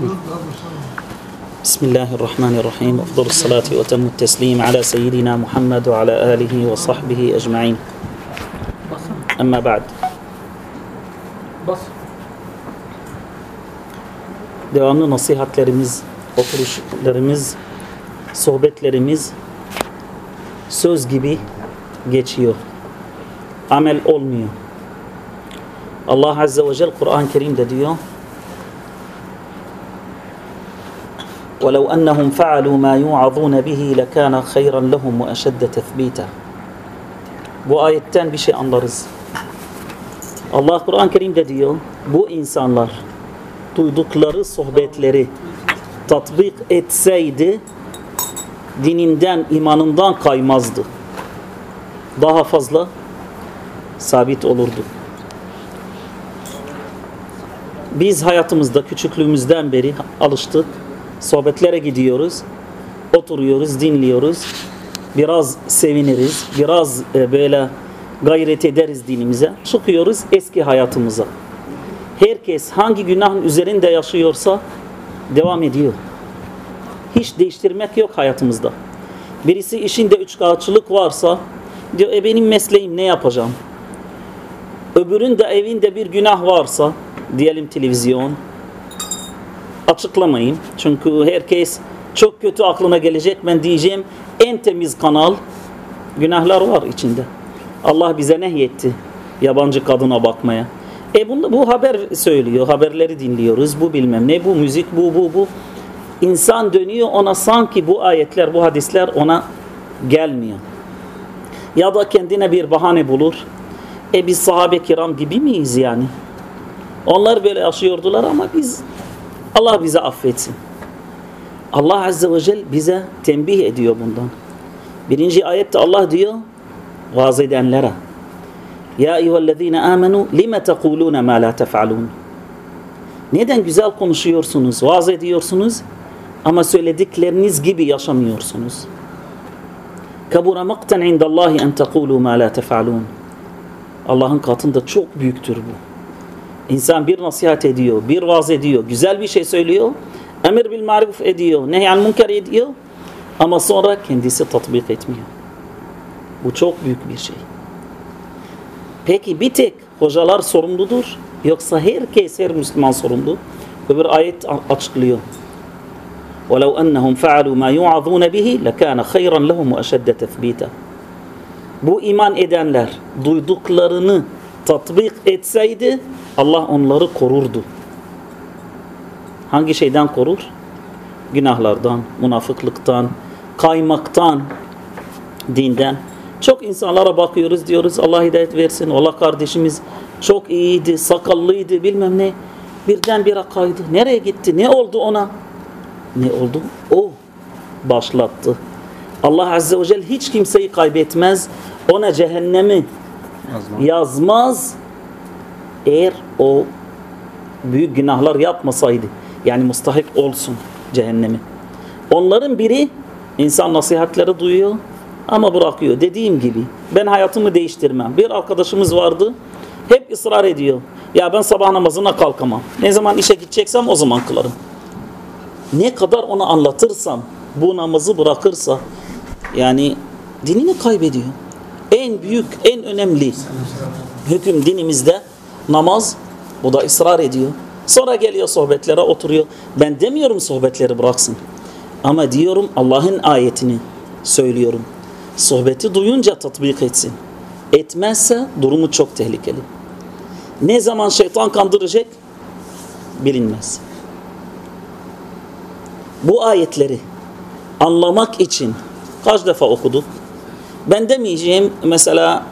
بسم الله الرحمن الرحيم أفضل الصلاة وأتم التسليم على سيدنا محمد وعلى آله وصحبه أجمعين أما بعد devamlı nasihatlerimiz, oturuşlarımız, sohbetlerimiz söz gibi geçiyor. Amel olmuyor. Allah Azze ve Celle Kur'an-ı Kerim'de diyor وَلَوْ أَنَّهُمْ فَعَلُوا مَا يُوعَظُونَ بِهِ لَكَانَ خَيْرًا لَهُمْ وَأَشَدَّ تَثْبِيتًا Bu ayetten bir şey anlarız. Allah Kur'an-ı Kerim'de diyor bu insanlar duydukları sohbetleri tatbik etseydi dininden, imanından kaymazdı. Daha fazla sabit olurdu. Biz hayatımızda küçüklüğümüzden beri alıştık. Sohbetlere gidiyoruz. Oturuyoruz, dinliyoruz. Biraz seviniriz. Biraz e, böyle gayret ederiz dinimize. Çıkıyoruz eski hayatımıza. Herkes hangi günahın üzerinde yaşıyorsa devam ediyor. Hiç değiştirmek yok hayatımızda. Birisi işinde üç kağıtçılık varsa diyor e benim mesleğim ne yapacağım? Öbürün de evinde bir günah varsa diyelim televizyon açıklamayayım. Çünkü herkes çok kötü aklına gelecek. Ben diyeceğim en temiz kanal günahlar var içinde. Allah bize nehyetti yabancı kadına bakmaya. E bunu, bu haber söylüyor. Haberleri dinliyoruz. Bu bilmem ne. Bu müzik bu bu bu. İnsan dönüyor ona sanki bu ayetler bu hadisler ona gelmiyor. Ya da kendine bir bahane bulur. E biz sahabe kiram gibi miyiz yani? Onlar böyle yaşıyordular ama biz Allah bize affetsin. Allah Azze ve Celle bize tembih ediyor bundan. Birinci ayette Allah diyor vaaz edenlere Ya eyyühellezine amenu lime tekulune ma la tef'alun Neden güzel konuşuyorsunuz, vaaz ediyorsunuz ama söyledikleriniz gibi yaşamıyorsunuz? Kabura makten indallahi en tekulu ma la tef'alun Allah'ın katında çok büyüktür bu. İnsan bir nasihat ediyor, bir vaaz ediyor, güzel bir şey söylüyor, emir bil maruf ediyor, nehyan münker ediyor ama sonra kendisi tatbik etmiyor. Bu çok büyük bir şey. Peki bir tek hocalar sorumludur yoksa herkes her Müslüman sorumlu? Öbür ayet açıklıyor. وَلَوْ أَنَّهُمْ فَعَلُوا مَا يُعَظُونَ بِهِ لَكَانَ خَيْرًا لَهُمْ وَأَشَدَّ تَثْبِيتًا Bu iman edenler duyduklarını tatbik etseydi Allah onları korurdu. Hangi şeyden korur? Günahlardan, münafıklıktan, kaymaktan, dinden. Çok insanlara bakıyoruz diyoruz Allah hidayet versin. Allah kardeşimiz çok iyiydi, sakallıydı bilmem ne. Birdenbire kaydı. Nereye gitti? Ne oldu ona? Ne oldu? O başlattı. Allah Azze ve Celle hiç kimseyi kaybetmez. Ona cehennemi Yazma. yazmaz eğer o büyük günahlar yapmasaydı. Yani mustahik olsun cehennemi. Onların biri insan nasihatleri duyuyor ama bırakıyor. Dediğim gibi ben hayatımı değiştirmem. Bir arkadaşımız vardı hep ısrar ediyor. Ya ben sabah namazına kalkamam. Ne zaman işe gideceksem o zaman kılarım. Ne kadar ona anlatırsam bu namazı bırakırsa yani dinini kaybediyor. En büyük, en önemli hüküm dinimizde namaz. Bu da ısrar ediyor. Sonra geliyor sohbetlere oturuyor. Ben demiyorum sohbetleri bıraksın. Ama diyorum Allah'ın ayetini söylüyorum. Sohbeti duyunca tatbik etsin. Etmezse durumu çok tehlikeli. Ne zaman şeytan kandıracak bilinmez. Bu ayetleri anlamak için kaç defa okuduk? Ben demeyeceğim mesela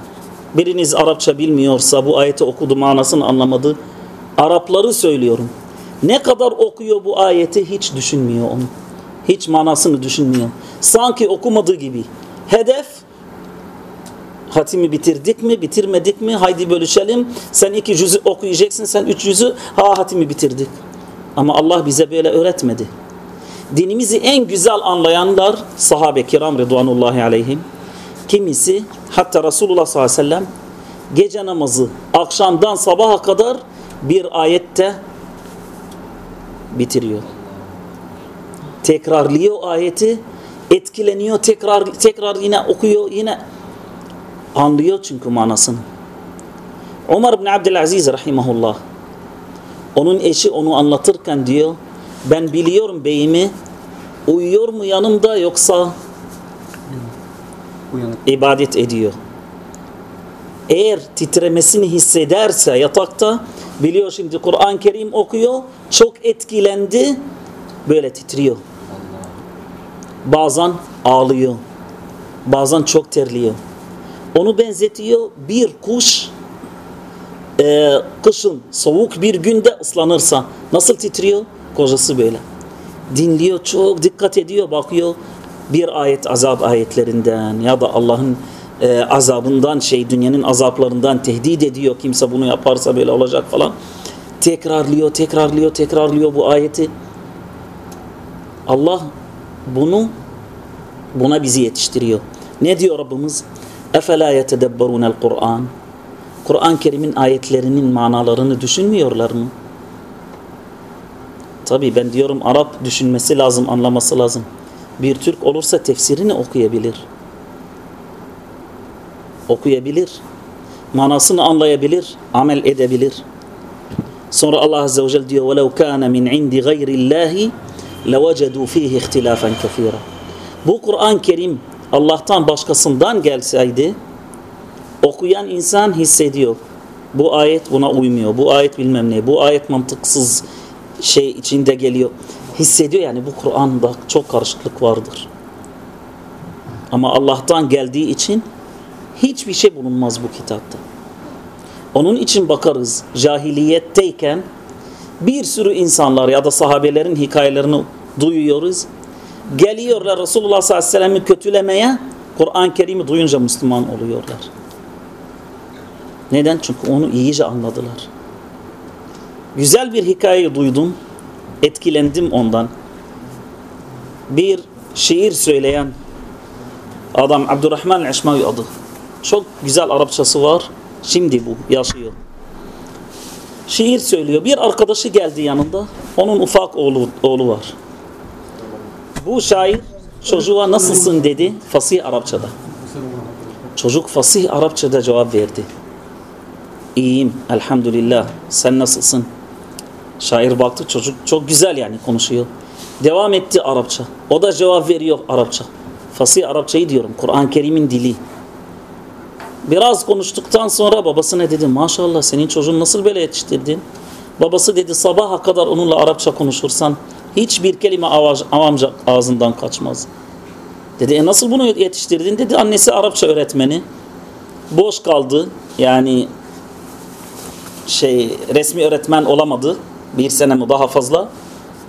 biriniz Arapça bilmiyorsa bu ayeti okudu manasını anlamadı. Arapları söylüyorum. Ne kadar okuyor bu ayeti hiç düşünmüyor onu. Hiç manasını düşünmüyor. Sanki okumadığı gibi. Hedef hatimi bitirdik mi bitirmedik mi haydi bölüşelim. Sen iki cüzü okuyacaksın sen üç cüzü ha hatimi bitirdik. Ama Allah bize böyle öğretmedi. Dinimizi en güzel anlayanlar sahabe kiram rıdvanullahi aleyhim. Kimisi hatta Resulullah sallallahu aleyhi ve sellem gece namazı akşamdan sabaha kadar bir ayette bitiriyor. tekrarlıyor ayeti, etkileniyor, tekrar tekrar yine okuyor, yine anlıyor çünkü manasını. Ömer bin Abdülaziz rahimahullah onun eşi onu anlatırken diyor ben biliyorum beyimi uyuyor mu yanımda yoksa Uyanık. ibadet ediyor. Eğer titremesini hissederse yatakta biliyor şimdi Kur'an-ı Kerim okuyor çok etkilendi böyle titriyor. Bazen ağlıyor. Bazen çok terliyor. Onu benzetiyor bir kuş e, kışın soğuk bir günde ıslanırsa nasıl titriyor? Kocası böyle. Dinliyor çok dikkat ediyor bakıyor bir ayet azap ayetlerinden ya da Allah'ın e, azabından şey dünyanın azaplarından tehdit ediyor. Kimse bunu yaparsa böyle olacak falan. Tekrarlıyor tekrarlıyor tekrarlıyor bu ayeti. Allah bunu buna bizi yetiştiriyor. Ne diyor Rabbimiz? Efela yetedebberunel Kur'an. Kur'an-ı Kerim'in ayetlerinin manalarını düşünmüyorlar mı? Tabi ben diyorum Arap düşünmesi lazım, anlaması lazım Bir Türk olursa tefsirini okuyabilir. Okuyabilir. Manasını anlayabilir, amel edebilir. Sonra Allah Azze ve Celle diyor وَلَوْ كَانَ مِنْ عِنْدِ غَيْرِ اللّٰهِ لَوَجَدُوا ف۪يهِ اِخْتِلَافًا كَثِيرًا Bu Kur'an-ı Kerim Allah'tan başkasından gelseydi okuyan insan hissediyor. Bu ayet buna uymuyor. Bu ayet bilmem ne. Bu ayet mantıksız şey içinde geliyor. Hissediyor yani bu Kur'an'da çok karışıklık vardır. Ama Allah'tan geldiği için hiçbir şey bulunmaz bu kitapta. Onun için bakarız cahiliyetteyken bir sürü insanlar ya da sahabelerin hikayelerini duyuyoruz. Geliyorlar Resulullah sallallahu aleyhi ve sellem'i kötülemeye Kur'an-ı Kerim'i duyunca Müslüman oluyorlar. Neden? Çünkü onu iyice anladılar. Güzel bir hikayeyi duydum. Etkilendim ondan. Bir şiir söyleyen adam Abdurrahman el-Eşmavi adı. Çok güzel Arapçası var. Şimdi bu yaşıyor. Şiir söylüyor. Bir arkadaşı geldi yanında. Onun ufak oğlu, oğlu var. Bu şair çocuğa nasılsın dedi fasih Arapçada. Çocuk fasih Arapçada cevap verdi. İyiyim elhamdülillah. Sen nasılsın? Şair baktı çocuk çok güzel yani konuşuyor. Devam etti Arapça. O da cevap veriyor Arapça. Fasih Arapçayı diyorum. Kur'an-ı Kerim'in dili. Biraz konuştuktan sonra babasına dedi maşallah senin çocuğun nasıl böyle yetiştirdin? Babası dedi sabaha kadar onunla Arapça konuşursan hiçbir kelime avamca ağzından kaçmaz. Dedi e nasıl bunu yetiştirdin? Dedi annesi Arapça öğretmeni. Boş kaldı. Yani şey resmi öğretmen olamadı. Bir sene mi daha fazla.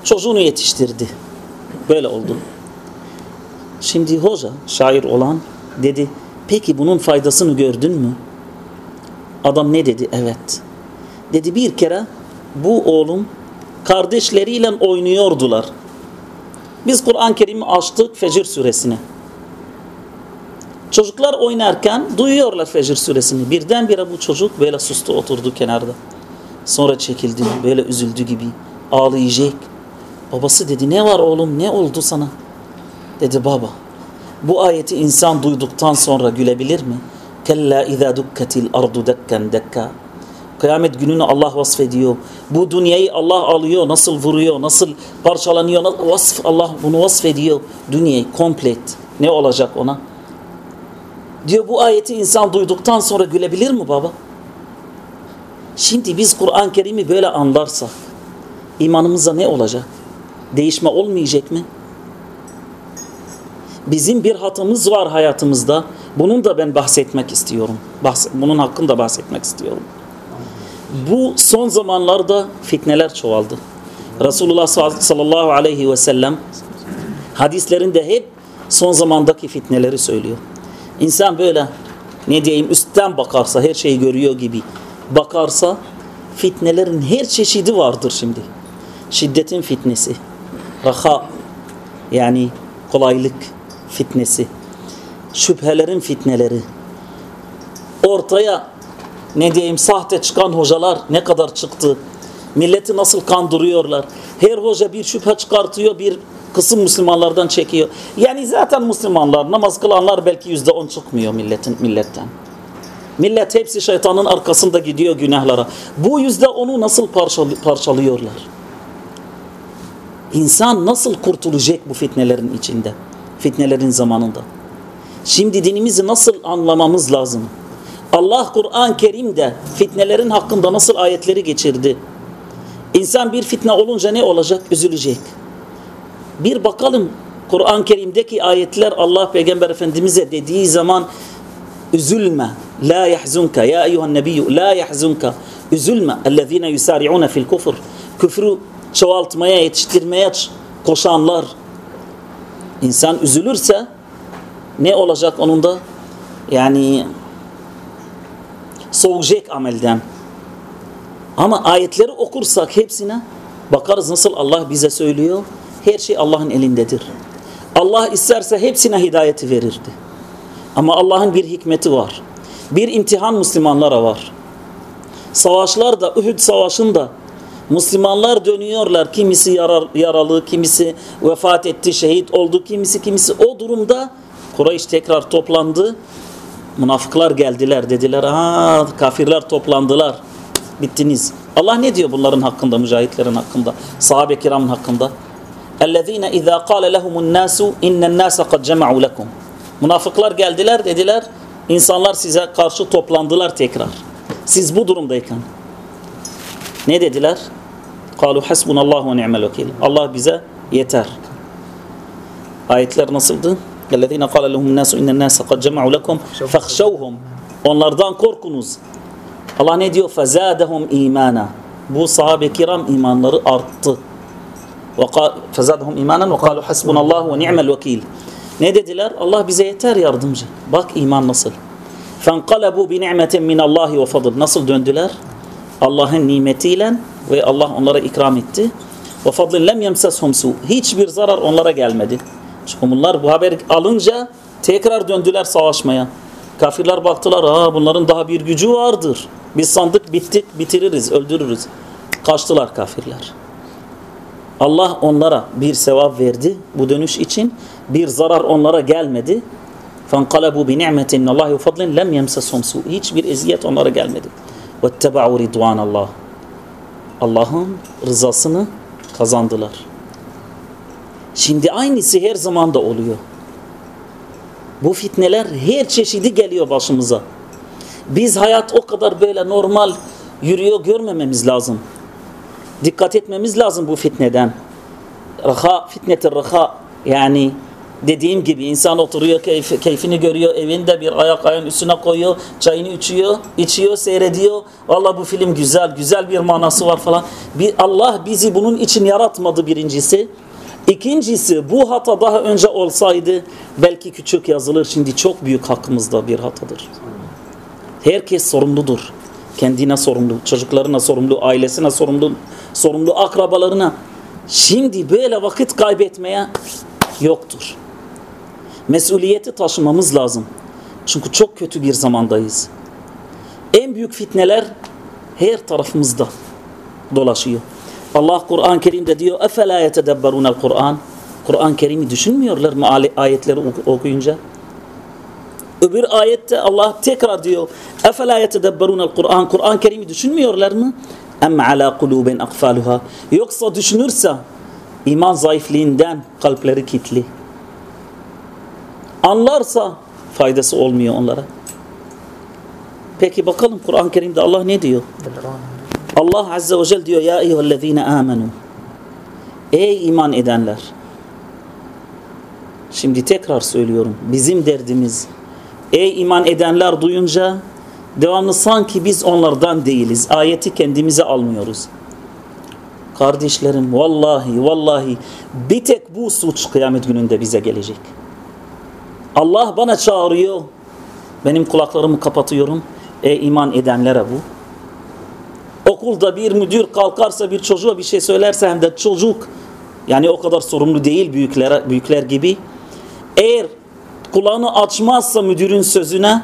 Çocuğunu yetiştirdi. Böyle oldu. Şimdi hoca şair olan dedi peki bunun faydasını gördün mü? Adam ne dedi? Evet. Dedi bir kere bu oğlum kardeşleriyle oynuyordular. Biz Kur'an-ı Kerim'i açtık Fecir suresini. Çocuklar oynarken duyuyorlar Fecir suresini. Birdenbire bu çocuk böyle sustu oturdu kenarda. Sonra çekildi böyle üzüldü gibi ağlayacak. Babası dedi ne var oğlum ne oldu sana? Dedi baba bu ayeti insan duyduktan sonra gülebilir mi? Kella izâ dukketil ardu dekken dekka. Kıyamet gününü Allah vasfediyor. Bu dünyayı Allah alıyor, nasıl vuruyor, nasıl parçalanıyor, nasıl vasf Allah bunu vasfediyor. Dünyayı komplet. Ne olacak ona? Diyor bu ayeti insan duyduktan sonra gülebilir mi baba? Şimdi biz Kur'an-ı Kerim'i böyle anlarsak imanımıza ne olacak? Değişme olmayacak mı? Bizim bir hatamız var hayatımızda. Bunun da ben bahsetmek istiyorum. Bahs bunun hakkında bahsetmek istiyorum. Bu son zamanlarda fitneler çoğaldı. Resulullah sallallahu aleyhi ve sellem hadislerinde hep son zamandaki fitneleri söylüyor. İnsan böyle ne diyeyim üstten bakarsa her şeyi görüyor gibi bakarsa fitnelerin her çeşidi vardır şimdi. Şiddetin fitnesi, raha yani kolaylık fitnesi, şüphelerin fitneleri, ortaya ne diyeyim sahte çıkan hocalar ne kadar çıktı, Milleti nasıl kandırıyorlar. Her hoca bir şüphe çıkartıyor, bir kısım Müslümanlardan çekiyor. Yani zaten Müslümanlar, namaz kılanlar belki yüzde on çıkmıyor milletin, milletten. Millet hepsi şeytanın arkasında gidiyor günahlara. Bu yüzde onu nasıl parçalıyorlar? İnsan nasıl kurtulacak bu fitnelerin içinde? Fitnelerin zamanında. Şimdi dinimizi nasıl anlamamız lazım? Allah Kur'an-ı Kerim'de fitnelerin hakkında nasıl ayetleri geçirdi? İnsan bir fitne olunca ne olacak? Üzülecek. Bir bakalım Kur'an-ı Kerim'deki ayetler Allah Peygamber Efendimiz'e dediği zaman üzülme. La yahzunka ya eyyuhan nebiyyü la yahzunka. Üzülme. Ellezine yusari'une fil kufur. Küfrü çoğaltmaya, yetiştirmeye koşanlar. İnsan üzülürse ne olacak onun da? Yani soğuyacak amelden. Ama ayetleri okursak hepsine bakarız nasıl Allah bize söylüyor. Her şey Allah'ın elindedir. Allah isterse hepsine hidayeti verirdi. Ama Allah'ın bir hikmeti var. Bir imtihan Müslümanlara var. Savaşlarda, Uhud savaşında Müslümanlar dönüyorlar. Kimisi yarar, yaralı, kimisi vefat etti, şehit oldu, kimisi kimisi. O durumda Kureyş tekrar toplandı. Münafıklar geldiler dediler. Ha kafirler toplandılar. Bittiniz. Allah ne diyor bunların hakkında, mücahitlerin hakkında, sahabe kiramın hakkında? اَلَّذ۪ينَ اِذَا قَالَ لَهُمُ النَّاسُ اِنَّ النَّاسَ قَدْ جَمَعُوا لَكُمْ Münafıklar geldiler dediler. İnsanlar size karşı toplandılar tekrar. Siz bu durumdayken. Ne dediler? قَالُوا حَسْبُنَ اللّٰهُ وَنِعْمَ الْوَكِيلِ Allah bize yeter. Ayetler nasıldı? اَلَّذ۪ينَ قَالَ لَهُمُ النَّاسُ اِنَّ النَّاسَ قَدْ جَمَعُوا لَكُمْ فَخْشَوْهُمْ Onlardan korkunuz. Allah ne diyor? فَزَادَهُمْ اِيمَانًا Bu sahabe kiram imanları arttı. فَزَادَهُمْ اِيمَانًا وَقَالُوا حَسْبُنَ اللّٰهُ وَنِعْمَ الْوَكِيلِ Ne dediler? Allah bize yeter yardımcı. Bak iman nasıl. فَانْقَلَبُوا بِنِعْمَةٍ مِنَ اللّٰهِ وَفَضْلٍ Nasıl döndüler? Allah'ın nimetiyle ve Allah onlara ikram etti. وَفَضْلٍ لَمْ يَمْسَسْهُمْ سُوء Hiçbir zarar onlara gelmedi. Çünkü bunlar bu haber alınca tekrar döndüler savaşmaya. Kafirler baktılar, Aa, bunların daha bir gücü vardır. Biz sandık bittik, bitiririz, öldürürüz. Kaçtılar kafirler. Allah onlara bir sevap verdi bu dönüş için. Bir zarar onlara gelmedi. فَانْقَلَبُوا بِنِعْمَةٍ مِنَ اللّٰهِ وَفَضْلٍ لَمْ يَمْسَسْهُمْ سُوء Hiçbir eziyet onlara gelmedi. وَاتَّبَعُوا رِضْوَانَ اللّٰهِ Allah'ın rızasını kazandılar. Şimdi aynısı her zaman da oluyor. Bu fitneler her çeşidi geliyor başımıza. Biz hayat o kadar böyle normal yürüyor görmememiz lazım. Dikkat etmemiz lazım bu fitneden. Raha, fitnetir raha yani dediğim gibi insan oturuyor keyf, keyfini görüyor evinde bir ayak ayağın üstüne koyuyor çayını içiyor içiyor seyrediyor valla bu film güzel güzel bir manası var falan bir Allah bizi bunun için yaratmadı birincisi İkincisi bu hata daha önce olsaydı belki küçük yazılır. Şimdi çok büyük hakkımızda bir hatadır. Herkes sorumludur. Kendine sorumlu, çocuklarına sorumlu, ailesine sorumlu, sorumlu akrabalarına. Şimdi böyle vakit kaybetmeye yoktur Mesuliyeti taşımamız lazım. Çünkü çok kötü bir zamandayız. En büyük fitneler her tarafımızda dolaşıyor. Allah Kur'an-ı Kerim'de diyor اَفَلَا يَتَدَبَّرُونَ Kur'an Kur'an-ı Kerim'i düşünmüyorlar mı ayetleri okuyunca? Öbür ayette Allah tekrar diyor اَفَلَا يَتَدَبَّرُونَ Kur'an Kur'an-ı Kerim'i düşünmüyorlar mı? اَمْ عَلَى قُلُوبٍ اَقْفَالُهَا Yoksa düşünürse iman zayıflığından kalpleri kitli. Anlarsa faydası olmuyor onlara. Peki bakalım Kur'an-ı Kerim'de Allah ne diyor? Allah Azze ve Celle diyor ya eyyühellezine amenu. Ey iman edenler. Şimdi tekrar söylüyorum. Bizim derdimiz ey iman edenler duyunca devamlı sanki biz onlardan değiliz. Ayeti kendimize almıyoruz. Kardeşlerim vallahi vallahi bir tek bu suç kıyamet gününde bize gelecek. Allah bana çağırıyor. Benim kulaklarımı kapatıyorum. Ey iman edenlere bu. Okulda bir müdür kalkarsa bir çocuğa bir şey söylerse hem de çocuk yani o kadar sorumlu değil büyükler, büyükler gibi. Eğer kulağını açmazsa müdürün sözüne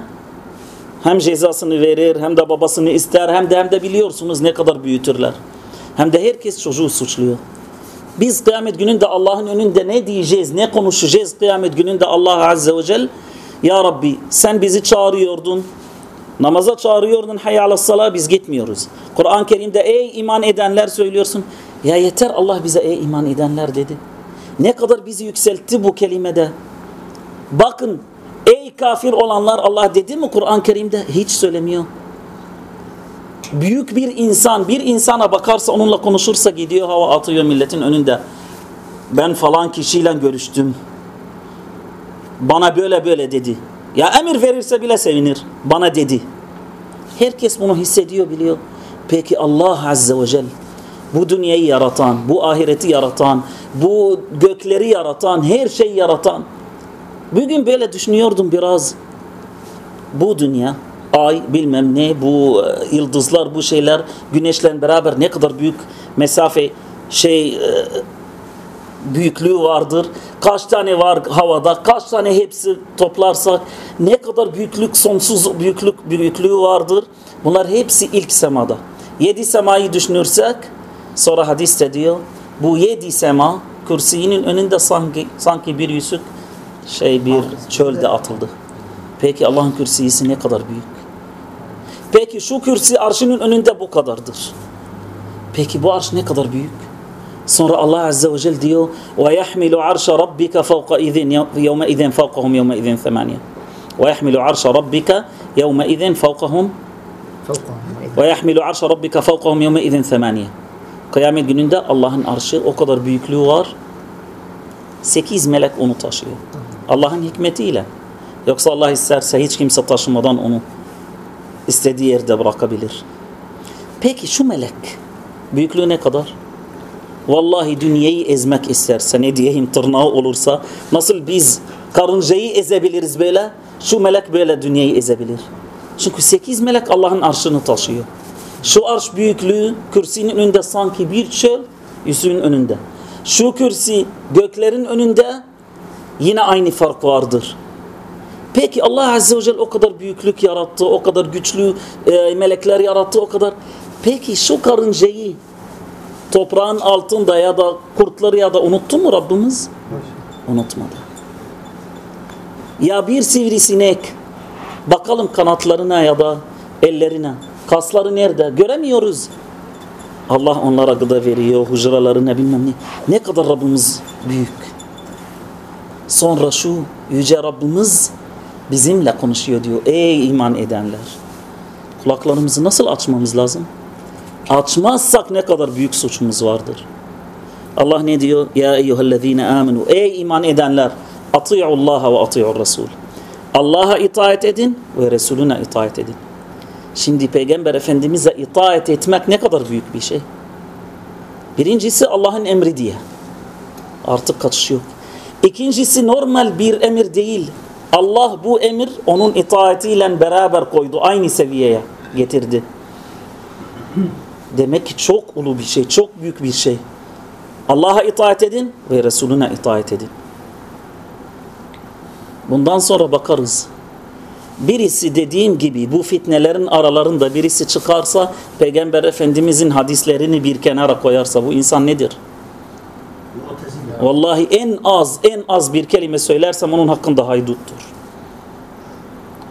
hem cezasını verir hem de babasını ister hem de hem de biliyorsunuz ne kadar büyütürler. Hem de herkes çocuğu suçluyor. Biz kıyamet gününde Allah'ın önünde ne diyeceğiz, ne konuşacağız kıyamet gününde Allah Azze ve Celle Ya Rabbi sen bizi çağırıyordun, namaza çağırıyordun hayal salah biz gitmiyoruz. Kur'an-ı Kerim'de ey iman edenler söylüyorsun. Ya yeter Allah bize ey iman edenler dedi. Ne kadar bizi yükseltti bu kelimede. Bakın ey kafir olanlar Allah dedi mi Kur'an-ı Kerim'de? Hiç söylemiyor. Büyük bir insan bir insana bakarsa onunla konuşursa gidiyor hava atıyor milletin önünde. Ben falan kişiyle görüştüm. Bana böyle böyle dedi. Ya emir verirse bile sevinir. Bana dedi. Herkes bunu hissediyor biliyor. Peki Allah Azze ve Celle bu dünyayı yaratan, bu ahireti yaratan, bu gökleri yaratan, her şeyi yaratan. Bugün böyle düşünüyordum biraz. Bu dünya, ay bilmem ne, bu e, yıldızlar, bu şeyler güneşle beraber ne kadar büyük mesafe şey e, büyüklüğü vardır. Kaç tane var havada, kaç tane hepsi toplarsak ne kadar büyüklük, sonsuz büyüklük büyüklüğü vardır. Bunlar hepsi ilk semada. Yedi semayı düşünürsek sonra hadiste diyor bu yedi sema kürsinin önünde sanki sanki bir yüzük şey bir çölde atıldı. Peki Allah'ın kürsisi ne kadar büyük? Peki şu kürsi arşının önünde bu kadardır. Peki bu arş ne kadar büyük? Sonra Allah Azze ve Celle diyor وَيَحْمِلُ عَرْشَ رَبِّكَ فَوْقَ يَوْمَ اِذٍ فَوْقَهُمْ يَوْمَ اِذٍ ثَمَانِيَ وَيَحْمِلُ عَرْشَ رَبِّكَ يَوْمَ اِذٍ فَوْقَهُمْ وَيَحْمِلُ عَرْشَ رَبِّكَ فَوْقَهُمْ يَوْمَ اِذٍ ثَمَانِيَ Kıyamet gününde Allah'ın arşı o kadar büyüklüğü var. Sekiz melek onu taşıyor. Allah'ın hikmetiyle. Yoksa Allah isterse hiç kimse taşımadan onu istediği yerde bırakabilir. Peki şu melek büyüklüğü ne kadar? Vallahi dünyayı ezmek isterse ne diyeyim tırnağı olursa nasıl biz karıncayı ezebiliriz böyle şu melek böyle dünyayı ezebilir. Çünkü sekiz melek Allah'ın arşını taşıyor. Şu arş büyüklüğü kürsinin önünde sanki bir çöl yüzünün önünde. Şu kürsi göklerin önünde yine aynı fark vardır. Peki Allah Azze ve Celle o kadar büyüklük yarattı, o kadar güçlü e, melekler yarattı, o kadar. Peki şu karıncayı toprağın altında ya da kurtları ya da unuttu mu Rabbimiz? Unutmadı. Ya bir sivrisinek bakalım kanatlarına ya da ellerine kasları nerede göremiyoruz. Allah onlara gıda veriyor hücrelerine bilmem ne. Ne kadar Rabbimiz büyük. Sonra şu yüce Rabbimiz bizimle konuşuyor diyor. Ey iman edenler. Kulaklarımızı nasıl açmamız lazım? Açmazsak ne kadar büyük suçumuz vardır. Allah ne diyor? Ya eyyühellezine amenu. Ey iman edenler. Ati'ullaha ve ati'ur Resul. Allah'a itaat edin ve Resulüne itaat edin. Şimdi Peygamber Efendimiz'e itaat etmek ne kadar büyük bir şey. Birincisi Allah'ın emri diye. Artık kaçış yok. İkincisi normal bir emir değil. Allah bu emir onun itaatiyle beraber koydu. Aynı seviyeye getirdi. Demek ki çok ulu bir şey, çok büyük bir şey. Allah'a itaat edin ve Resulüne itaat edin. Bundan sonra bakarız. Birisi dediğim gibi bu fitnelerin aralarında birisi çıkarsa Peygamber Efendimizin hadislerini bir kenara koyarsa bu insan nedir? Vallahi en az en az bir kelime söylersem onun hakkında hayduttur.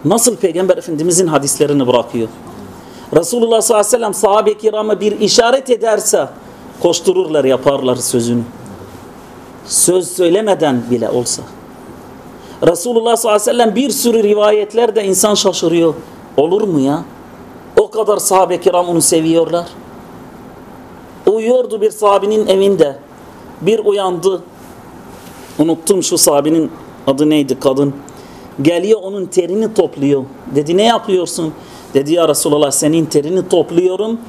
Nasıl Peygamber Efendimizin hadislerini bırakıyor? Resulullah sallallahu aleyhi ve sellem sahabe-i kirama bir işaret ederse koştururlar yaparlar sözünü. Söz söylemeden bile olsa. Resulullah sallallahu aleyhi ve sellem bir sürü rivayetlerde insan şaşırıyor. Olur mu ya? O kadar sahabe-i kiram onu seviyorlar. Uyuyordu bir sahabinin evinde. Bir uyandı. Unuttum şu sahabinin adı neydi kadın. Geliyor onun terini topluyor. Dedi ne yapıyorsun? Dedi ya Resulallah senin terini topluyorum.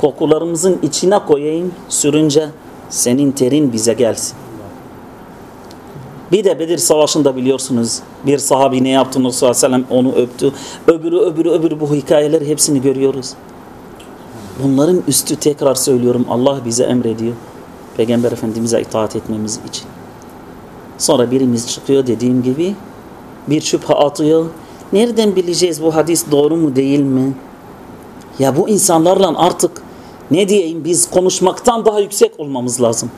Kokularımızın içine koyayım. Sürünce senin terin bize gelsin. Bir de Bedir Savaşı'nda biliyorsunuz bir sahabi ne yaptı Resulullah sellem onu öptü. Öbürü öbürü öbürü bu hikayeleri hepsini görüyoruz. Bunların üstü tekrar söylüyorum Allah bize emrediyor. Peygamber Efendimiz'e itaat etmemiz için. Sonra birimiz çıkıyor dediğim gibi bir şüphe atıyor. Nereden bileceğiz bu hadis doğru mu değil mi? Ya bu insanlarla artık ne diyeyim biz konuşmaktan daha yüksek olmamız lazım.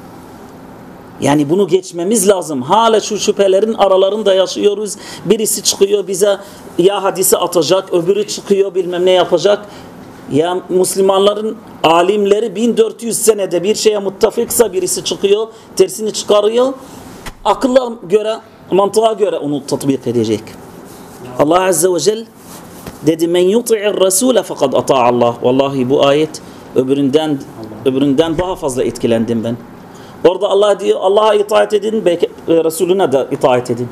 Yani bunu geçmemiz lazım. Hala şu şüphelerin aralarında yaşıyoruz. Birisi çıkıyor bize ya hadisi atacak, öbürü çıkıyor bilmem ne yapacak. Ya Müslümanların alimleri 1400 senede bir şeye muttafiksa birisi çıkıyor, tersini çıkarıyor. Akılla göre, mantığa göre onu tatbik edecek. Allah Azze ve Celle dedi men yuti'ir rasule fakat ata Allah. Vallahi bu ayet öbüründen öbüründen daha fazla etkilendim ben. Orada Allah diyor Allah'a itaat edin, belki e, Resulüne de itaat edin.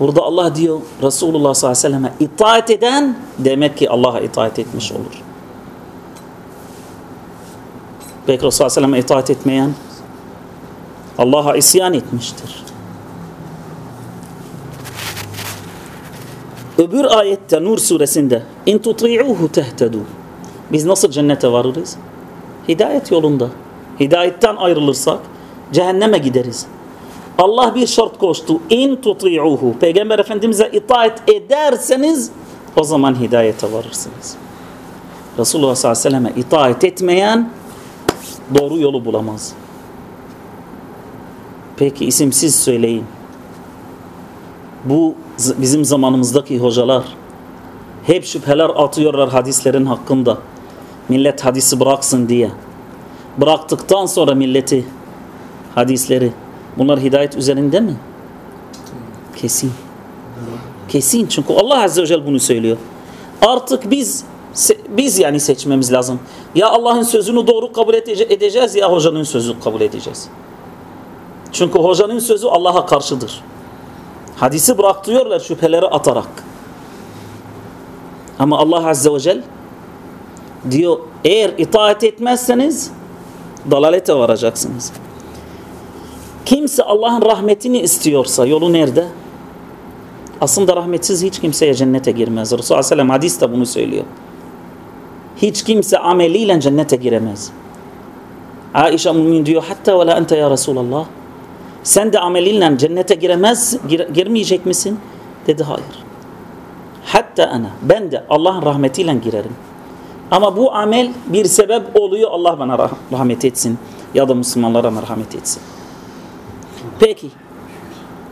Burada Allah diyor Resulullah sallallahu aleyhi ve selleme itaat eden demek ki Allah'a itaat etmiş olur. Belki Resulullah sallallahu aleyhi ve selleme itaat etmeyen Allah'a isyan etmiştir. Öbür ayette Nur suresinde in tuti'uhu tehtedu. Biz nasıl cennete varırız? Hidayet yolunda. Hidayetten ayrılırsak cehenneme gideriz. Allah bir şart koştu. İn tuti'uhu. Peygamber Efendimiz'e itaat ederseniz o zaman hidayete varırsınız. Resulullah sallallahu aleyhi ve selleme itaat etmeyen doğru yolu bulamaz. Peki isimsiz söyleyin. Bu bizim zamanımızdaki hocalar hep şüpheler atıyorlar hadislerin hakkında. Millet hadisi bıraksın diye. Bıraktıktan sonra milleti hadisleri bunlar hidayet üzerinde mi? Kesin. Kesin çünkü Allah Azze ve Celle bunu söylüyor. Artık biz biz yani seçmemiz lazım. Ya Allah'ın sözünü doğru kabul edeceğiz ya hocanın sözünü kabul edeceğiz. Çünkü hocanın sözü Allah'a karşıdır. Hadisi bıraktırıyorlar şüpheleri atarak. Ama Allah Azze ve Celle diyor eğer itaat etmezseniz dalalete varacaksınız. Kimse Allah'ın rahmetini istiyorsa yolu nerede? Aslında rahmetsiz hiç kimseye cennete girmez. Resulullah Aleyhisselam hadis de bunu söylüyor. Hiç kimse ameliyle cennete giremez. Aişe mümin diyor hatta ve la ente ya Resulallah. Sen de amelinle cennete giremez, gir, girmeyecek misin? Dedi hayır. Hatta ana ben de Allah'ın rahmetiyle girerim. Ama bu amel bir sebep oluyor Allah bana rahmet etsin ya da Müslümanlara merhamet etsin. Peki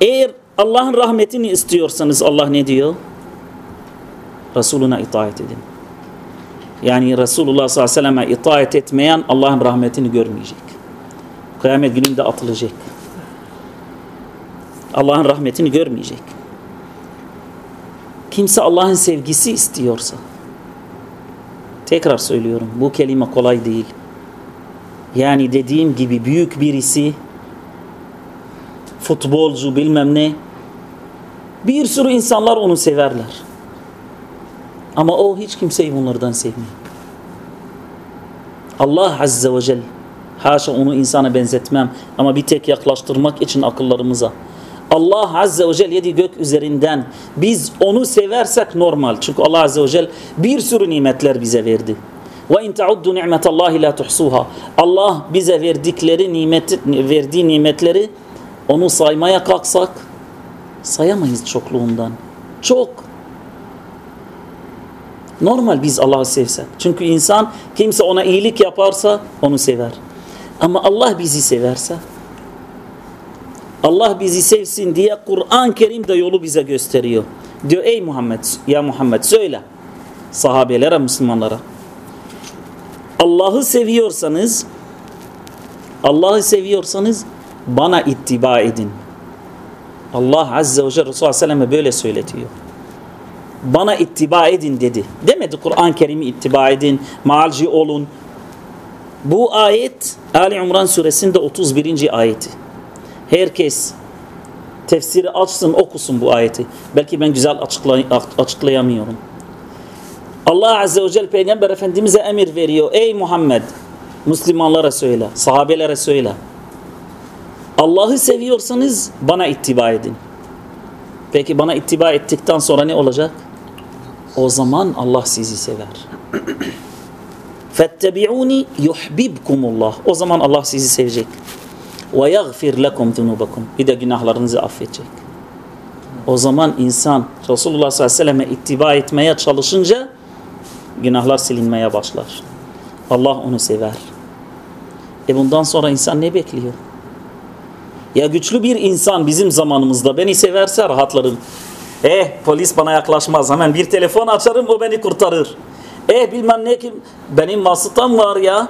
eğer Allah'ın rahmetini istiyorsanız Allah ne diyor? Resuluna itaat edin. Yani Resulullah sallallahu aleyhi ve selleme itaat etmeyen Allah'ın rahmetini görmeyecek. Kıyamet gününde atılacak. Allah'ın rahmetini görmeyecek. Kimse Allah'ın sevgisi istiyorsa tekrar söylüyorum bu kelime kolay değil. Yani dediğim gibi büyük birisi futbolcu bilmem ne bir sürü insanlar onu severler. Ama o hiç kimseyi bunlardan sevmiyor. Allah Azze ve Celle haşa onu insana benzetmem ama bir tek yaklaştırmak için akıllarımıza Allah Azze ve Celle yedi gök üzerinden biz onu seversek normal. Çünkü Allah Azze ve Celle bir sürü nimetler bize verdi. Ve in tauddu ni'metallahi la tuhsuha. Allah bize verdikleri nimet verdiği nimetleri onu saymaya kalksak sayamayız çokluğundan. Çok. Normal biz Allah'ı sevsek. Çünkü insan kimse ona iyilik yaparsa onu sever. Ama Allah bizi severse Allah bizi sevsin diye Kur'an-ı Kerim de yolu bize gösteriyor. Diyor ey Muhammed ya Muhammed söyle sahabelere Müslümanlara. Allah'ı seviyorsanız Allah'ı seviyorsanız bana ittiba edin. Allah Azze ve Celle Resulullah Aleyhisselam'a böyle söyletiyor. Bana ittiba edin dedi. Demedi Kur'an-ı Kerim'i ittiba edin, maalci olun. Bu ayet Ali İmran suresinde 31. ayeti. Herkes tefsiri açsın okusun bu ayeti. Belki ben güzel açıklay açıklayamıyorum. Allah Azze ve Celle Peygamber Efendimiz'e emir veriyor. Ey Muhammed Müslümanlara söyle, sahabelere söyle. Allah'ı seviyorsanız bana ittiba edin. Peki bana ittiba ettikten sonra ne olacak? O zaman Allah sizi sever. Fettebi'uni yuhbibkumullah. O zaman Allah sizi sevecek. Ve yagfir lekum zunubakum. Bir de günahlarınızı affedecek. O zaman insan Resulullah sallallahu aleyhi ve selleme ittiba etmeye çalışınca günahlar silinmeye başlar. Allah onu sever. E bundan sonra insan ne bekliyor? Ya güçlü bir insan bizim zamanımızda beni severse rahatlarım. Eh polis bana yaklaşmaz. Hemen bir telefon açarım o beni kurtarır. Eh bilmem ne kim benim vasıtam var ya.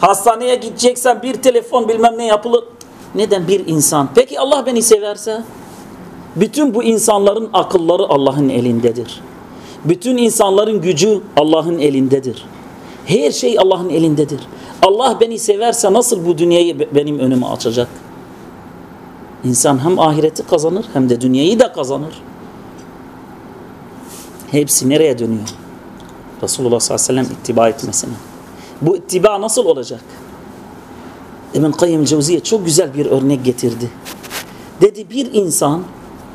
Hastaneye gideceksen bir telefon bilmem ne yapılır. Neden bir insan? Peki Allah beni severse? Bütün bu insanların akılları Allah'ın elindedir. Bütün insanların gücü Allah'ın elindedir. Her şey Allah'ın elindedir. Allah beni severse nasıl bu dünyayı benim önüme açacak? İnsan hem ahireti kazanır hem de dünyayı da kazanır. Hepsi nereye dönüyor? Resulullah sallallahu aleyhi ve sellem ittiba etmesine. Bu ittiba nasıl olacak? İbn Kayyım Cevziye çok güzel bir örnek getirdi. Dedi bir insan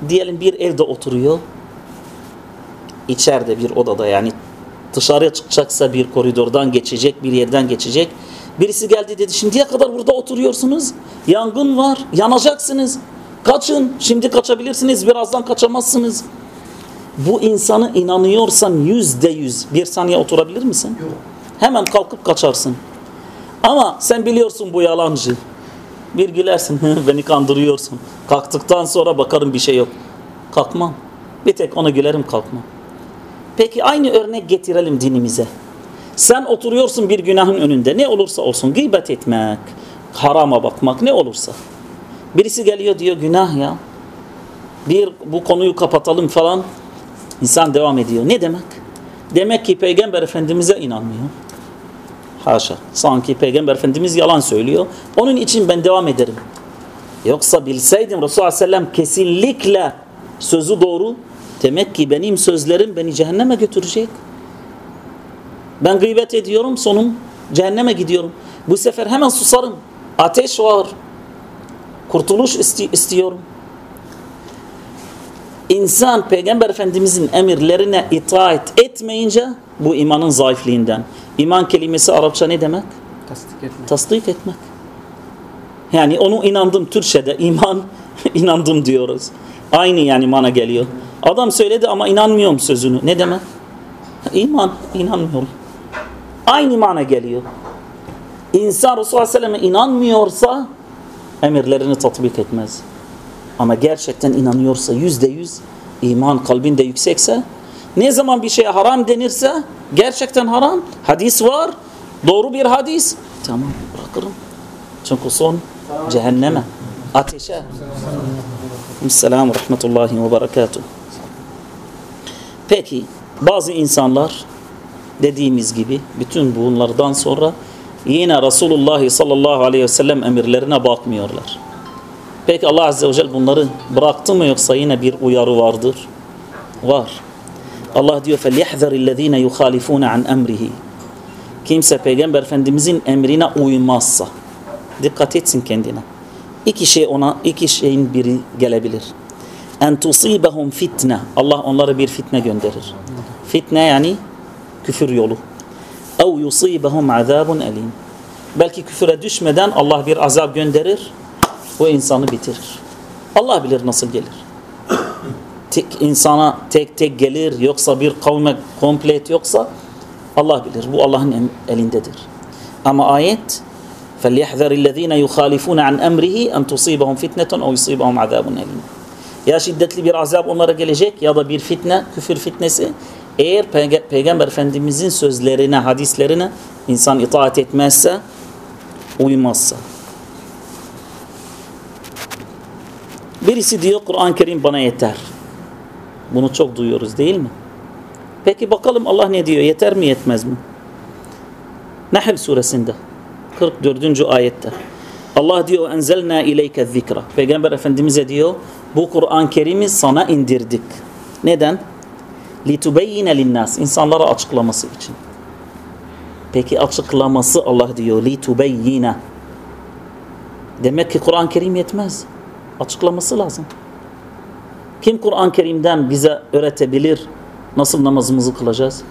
diyelim bir evde oturuyor. içeride bir odada yani dışarıya çıkacaksa bir koridordan geçecek, bir yerden geçecek. Birisi geldi dedi şimdiye kadar burada oturuyorsunuz. Yangın var, yanacaksınız. Kaçın, şimdi kaçabilirsiniz, birazdan kaçamazsınız. Bu insanı inanıyorsan yüzde yüz bir saniye oturabilir misin? Yok. Hemen kalkıp kaçarsın. Ama sen biliyorsun bu yalancı. Bir gülersin, beni kandırıyorsun. Kalktıktan sonra bakarım bir şey yok. Kalkmam. Bir tek ona gülerim kalkmam. Peki aynı örnek getirelim dinimize. Sen oturuyorsun bir günahın önünde. Ne olursa olsun gıybet etmek, harama bakmak ne olursa. Birisi geliyor diyor günah ya. Bir bu konuyu kapatalım falan. İnsan devam ediyor. Ne demek? Demek ki Peygamber Efendimiz'e inanmıyor. Haşa. Sanki Peygamber Efendimiz yalan söylüyor. Onun için ben devam ederim. Yoksa bilseydim Resulullah Sellem kesinlikle sözü doğru. Demek ki benim sözlerim beni cehenneme götürecek. Ben gıybet ediyorum sonum cehenneme gidiyorum. Bu sefer hemen susarım. Ateş var. Kurtuluş isti istiyorum. İnsan Peygamber Efendimizin emirlerine itaat etmeyince bu imanın zayıflığından. İman kelimesi Arapça ne demek? Tasdik etmek. Tasdik etmek. Yani onu inandım Türkçe'de iman inandım diyoruz. Aynı yani mana geliyor. Adam söyledi ama inanmıyorum sözünü. Ne demek? İman, inanmıyorum. Aynı mana geliyor. İnsan Resulullah Aleyhisselam'a inanmıyorsa emirlerini tatbik etmez. Ama gerçekten inanıyorsa yüzde yüz iman kalbinde yüksekse ne zaman bir şeye haram denirse gerçekten haram. Hadis var. Doğru bir hadis. Tamam bırakırım. Çünkü son cehenneme, ateşe. Selamun rahmetullahi ve berekatuhu. Peki bazı insanlar dediğimiz gibi bütün bunlardan sonra yine Resulullah sallallahu aleyhi ve sellem emirlerine bakmıyorlar. Peki Allah azze ve celle bunları bıraktı mı yoksa yine bir uyarı vardır? Var. Allah diyor فَلْيَحْذَرِ الَّذ۪ينَ يُخَالِفُونَ عَنْ اَمْرِهِ Kimse Peygamber Efendimizin emrine uymazsa dikkat etsin kendine. İki şey ona, iki şeyin biri gelebilir. En tusibahum fitne. Allah onlara bir fitne gönderir. Fitne yani küfür yolu. Ev yusibahum azabun elim. Belki küfüre düşmeden Allah bir azap gönderir. Bu insanı bitirir. Allah bilir nasıl gelir. Tek insana tek tek gelir yoksa bir kavme komplet yoksa Allah bilir. Bu Allah'ın elindedir. Ama ayet فَلْيَحْذَرِ الَّذ۪ينَ يُخَالِفُونَ عَنْ اَمْرِهِ اَنْ تُصِيبَهُمْ فِتْنَةً اَوْ يُصِيبَهُمْ عَذَابٌ اَلِيمٌ Ya şiddetli bir azap onlara gelecek ya da bir fitne, küfür fitnesi. Eğer Peyg Peygamber Efendimizin sözlerine, hadislerine insan itaat etmezse, uymazsa. Birisi diyor Kur'an-ı Kerim bana yeter. Bunu çok duyuyoruz değil mi? Peki bakalım Allah ne diyor? Yeter mi yetmez mi? Nahl suresinde 44. ayette Allah diyor enzelna ileyke zikra. Peygamber Efendimiz'e diyor bu Kur'an-ı Kerim'i sana indirdik. Neden? Litubeyyine linnas. insanlara açıklaması için. Peki açıklaması Allah diyor litubeyyine. Demek ki Kur'an-ı Kerim yetmez. Açıklaması lazım. Kim Kur'an-ı Kerim'den bize öğretebilir nasıl namazımızı kılacağız?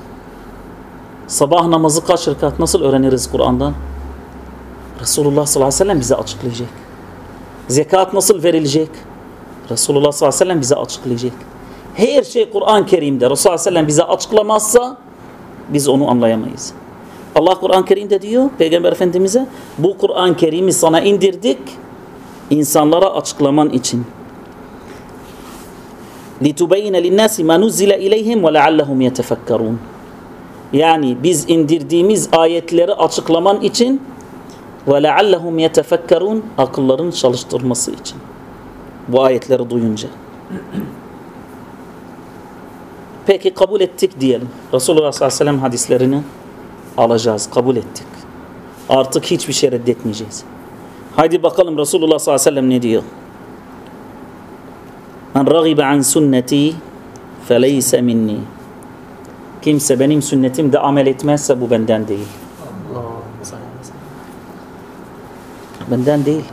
Sabah namazı kaç rekat nasıl öğreniriz Kur'an'dan? Resulullah sallallahu aleyhi ve sellem bize açıklayacak. Zekat nasıl verilecek? Resulullah sallallahu aleyhi ve sellem bize açıklayacak. Her şey Kur'an-ı Kerim'de Resulullah sallallahu aleyhi ve sellem bize açıklamazsa biz onu anlayamayız. Allah Kur'an-ı Kerim'de diyor Peygamber Efendimiz'e bu Kur'an-ı Kerim'i sana indirdik insanlara açıklaman için. لِتُبَيِّنَ لِلنَّاسِ مَا نُزِّلَ اِلَيْهِمْ وَلَعَلَّهُمْ يَتَفَكَّرُونَ Yani biz indirdiğimiz ayetleri açıklaman için وَلَعَلَّهُمْ يَتَفَكَّرُونَ Akılların çalıştırması için. Bu ayetleri duyunca. Peki kabul ettik diyelim. Resulullah sallallahu aleyhi ve sellem hadislerini alacağız. Kabul ettik. Artık hiçbir şey reddetmeyeceğiz. Haydi bakalım Resulullah sallallahu aleyhi ve sellem ne diyor? Men ragibe an sünneti feleyse minni. Kimse benim sünnetimde amel etmezse bu benden değil. Benden değil.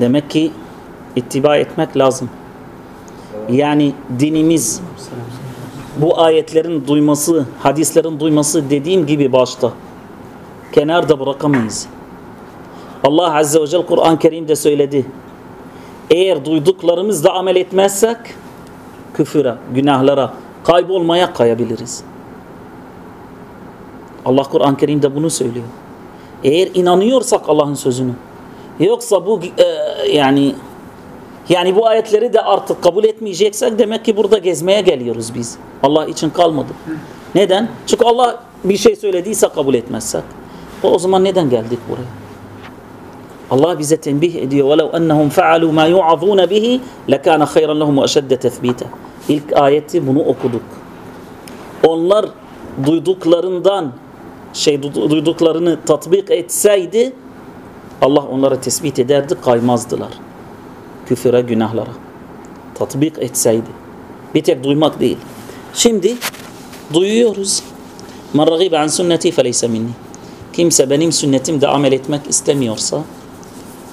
Demek ki ittiba etmek lazım. Yani dinimiz bu ayetlerin duyması, hadislerin duyması dediğim gibi başta kenarda bırakamayız. Allah Azze ve Celle Kur'an-ı Kerim'de söyledi. Eğer duyduklarımızla amel etmezsek küfüre, günahlara, kaybolmaya kayabiliriz. Allah Kur'an-ı Kerim'de bunu söylüyor. Eğer inanıyorsak Allah'ın sözünü yoksa bu e, yani yani bu ayetleri de artık kabul etmeyeceksek demek ki burada gezmeye geliyoruz biz. Allah için kalmadı. Neden? Çünkü Allah bir şey söylediyse kabul etmezsek. O zaman neden geldik buraya? Allah bize tembih ediyor. وَلَوْ أَنَّهُمْ فَعَلُوا مَا يُعَظُونَ بِهِ لَكَانَ خَيْرًا لَهُمْ وَأَشَدَّ تَثْبِيتًا İlk ayeti bunu okuduk. Onlar duyduklarından şey duyduklarını tatbik etseydi Allah onları tespit ederdi kaymazdılar. Küfüre, günahlara. Tatbik etseydi. Bir tek duymak değil. Şimdi duyuyoruz. Men ragibe an sünneti feleyse minni. Kimse benim sünnetimde amel etmek istemiyorsa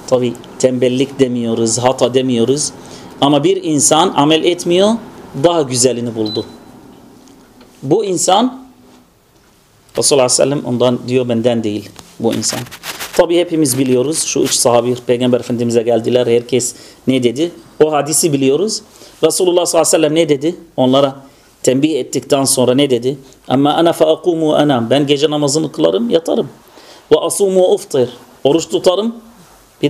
tabi tembellik demiyoruz, hata demiyoruz. Ama bir insan amel etmiyor, daha güzelini buldu. Bu insan Resulullah Aleyhisselam ondan diyor benden değil bu insan. Tabi hepimiz biliyoruz şu üç sahabi Peygamber Efendimiz'e geldiler. Herkes ne dedi? O hadisi biliyoruz. Resulullah sallallahu aleyhi ve sellem ne dedi? Onlara tembih ettikten sonra ne dedi? Ama ana fa akumu anam. Ben gece namazını kılarım, yatarım. Ve asumu uftir. Oruç tutarım.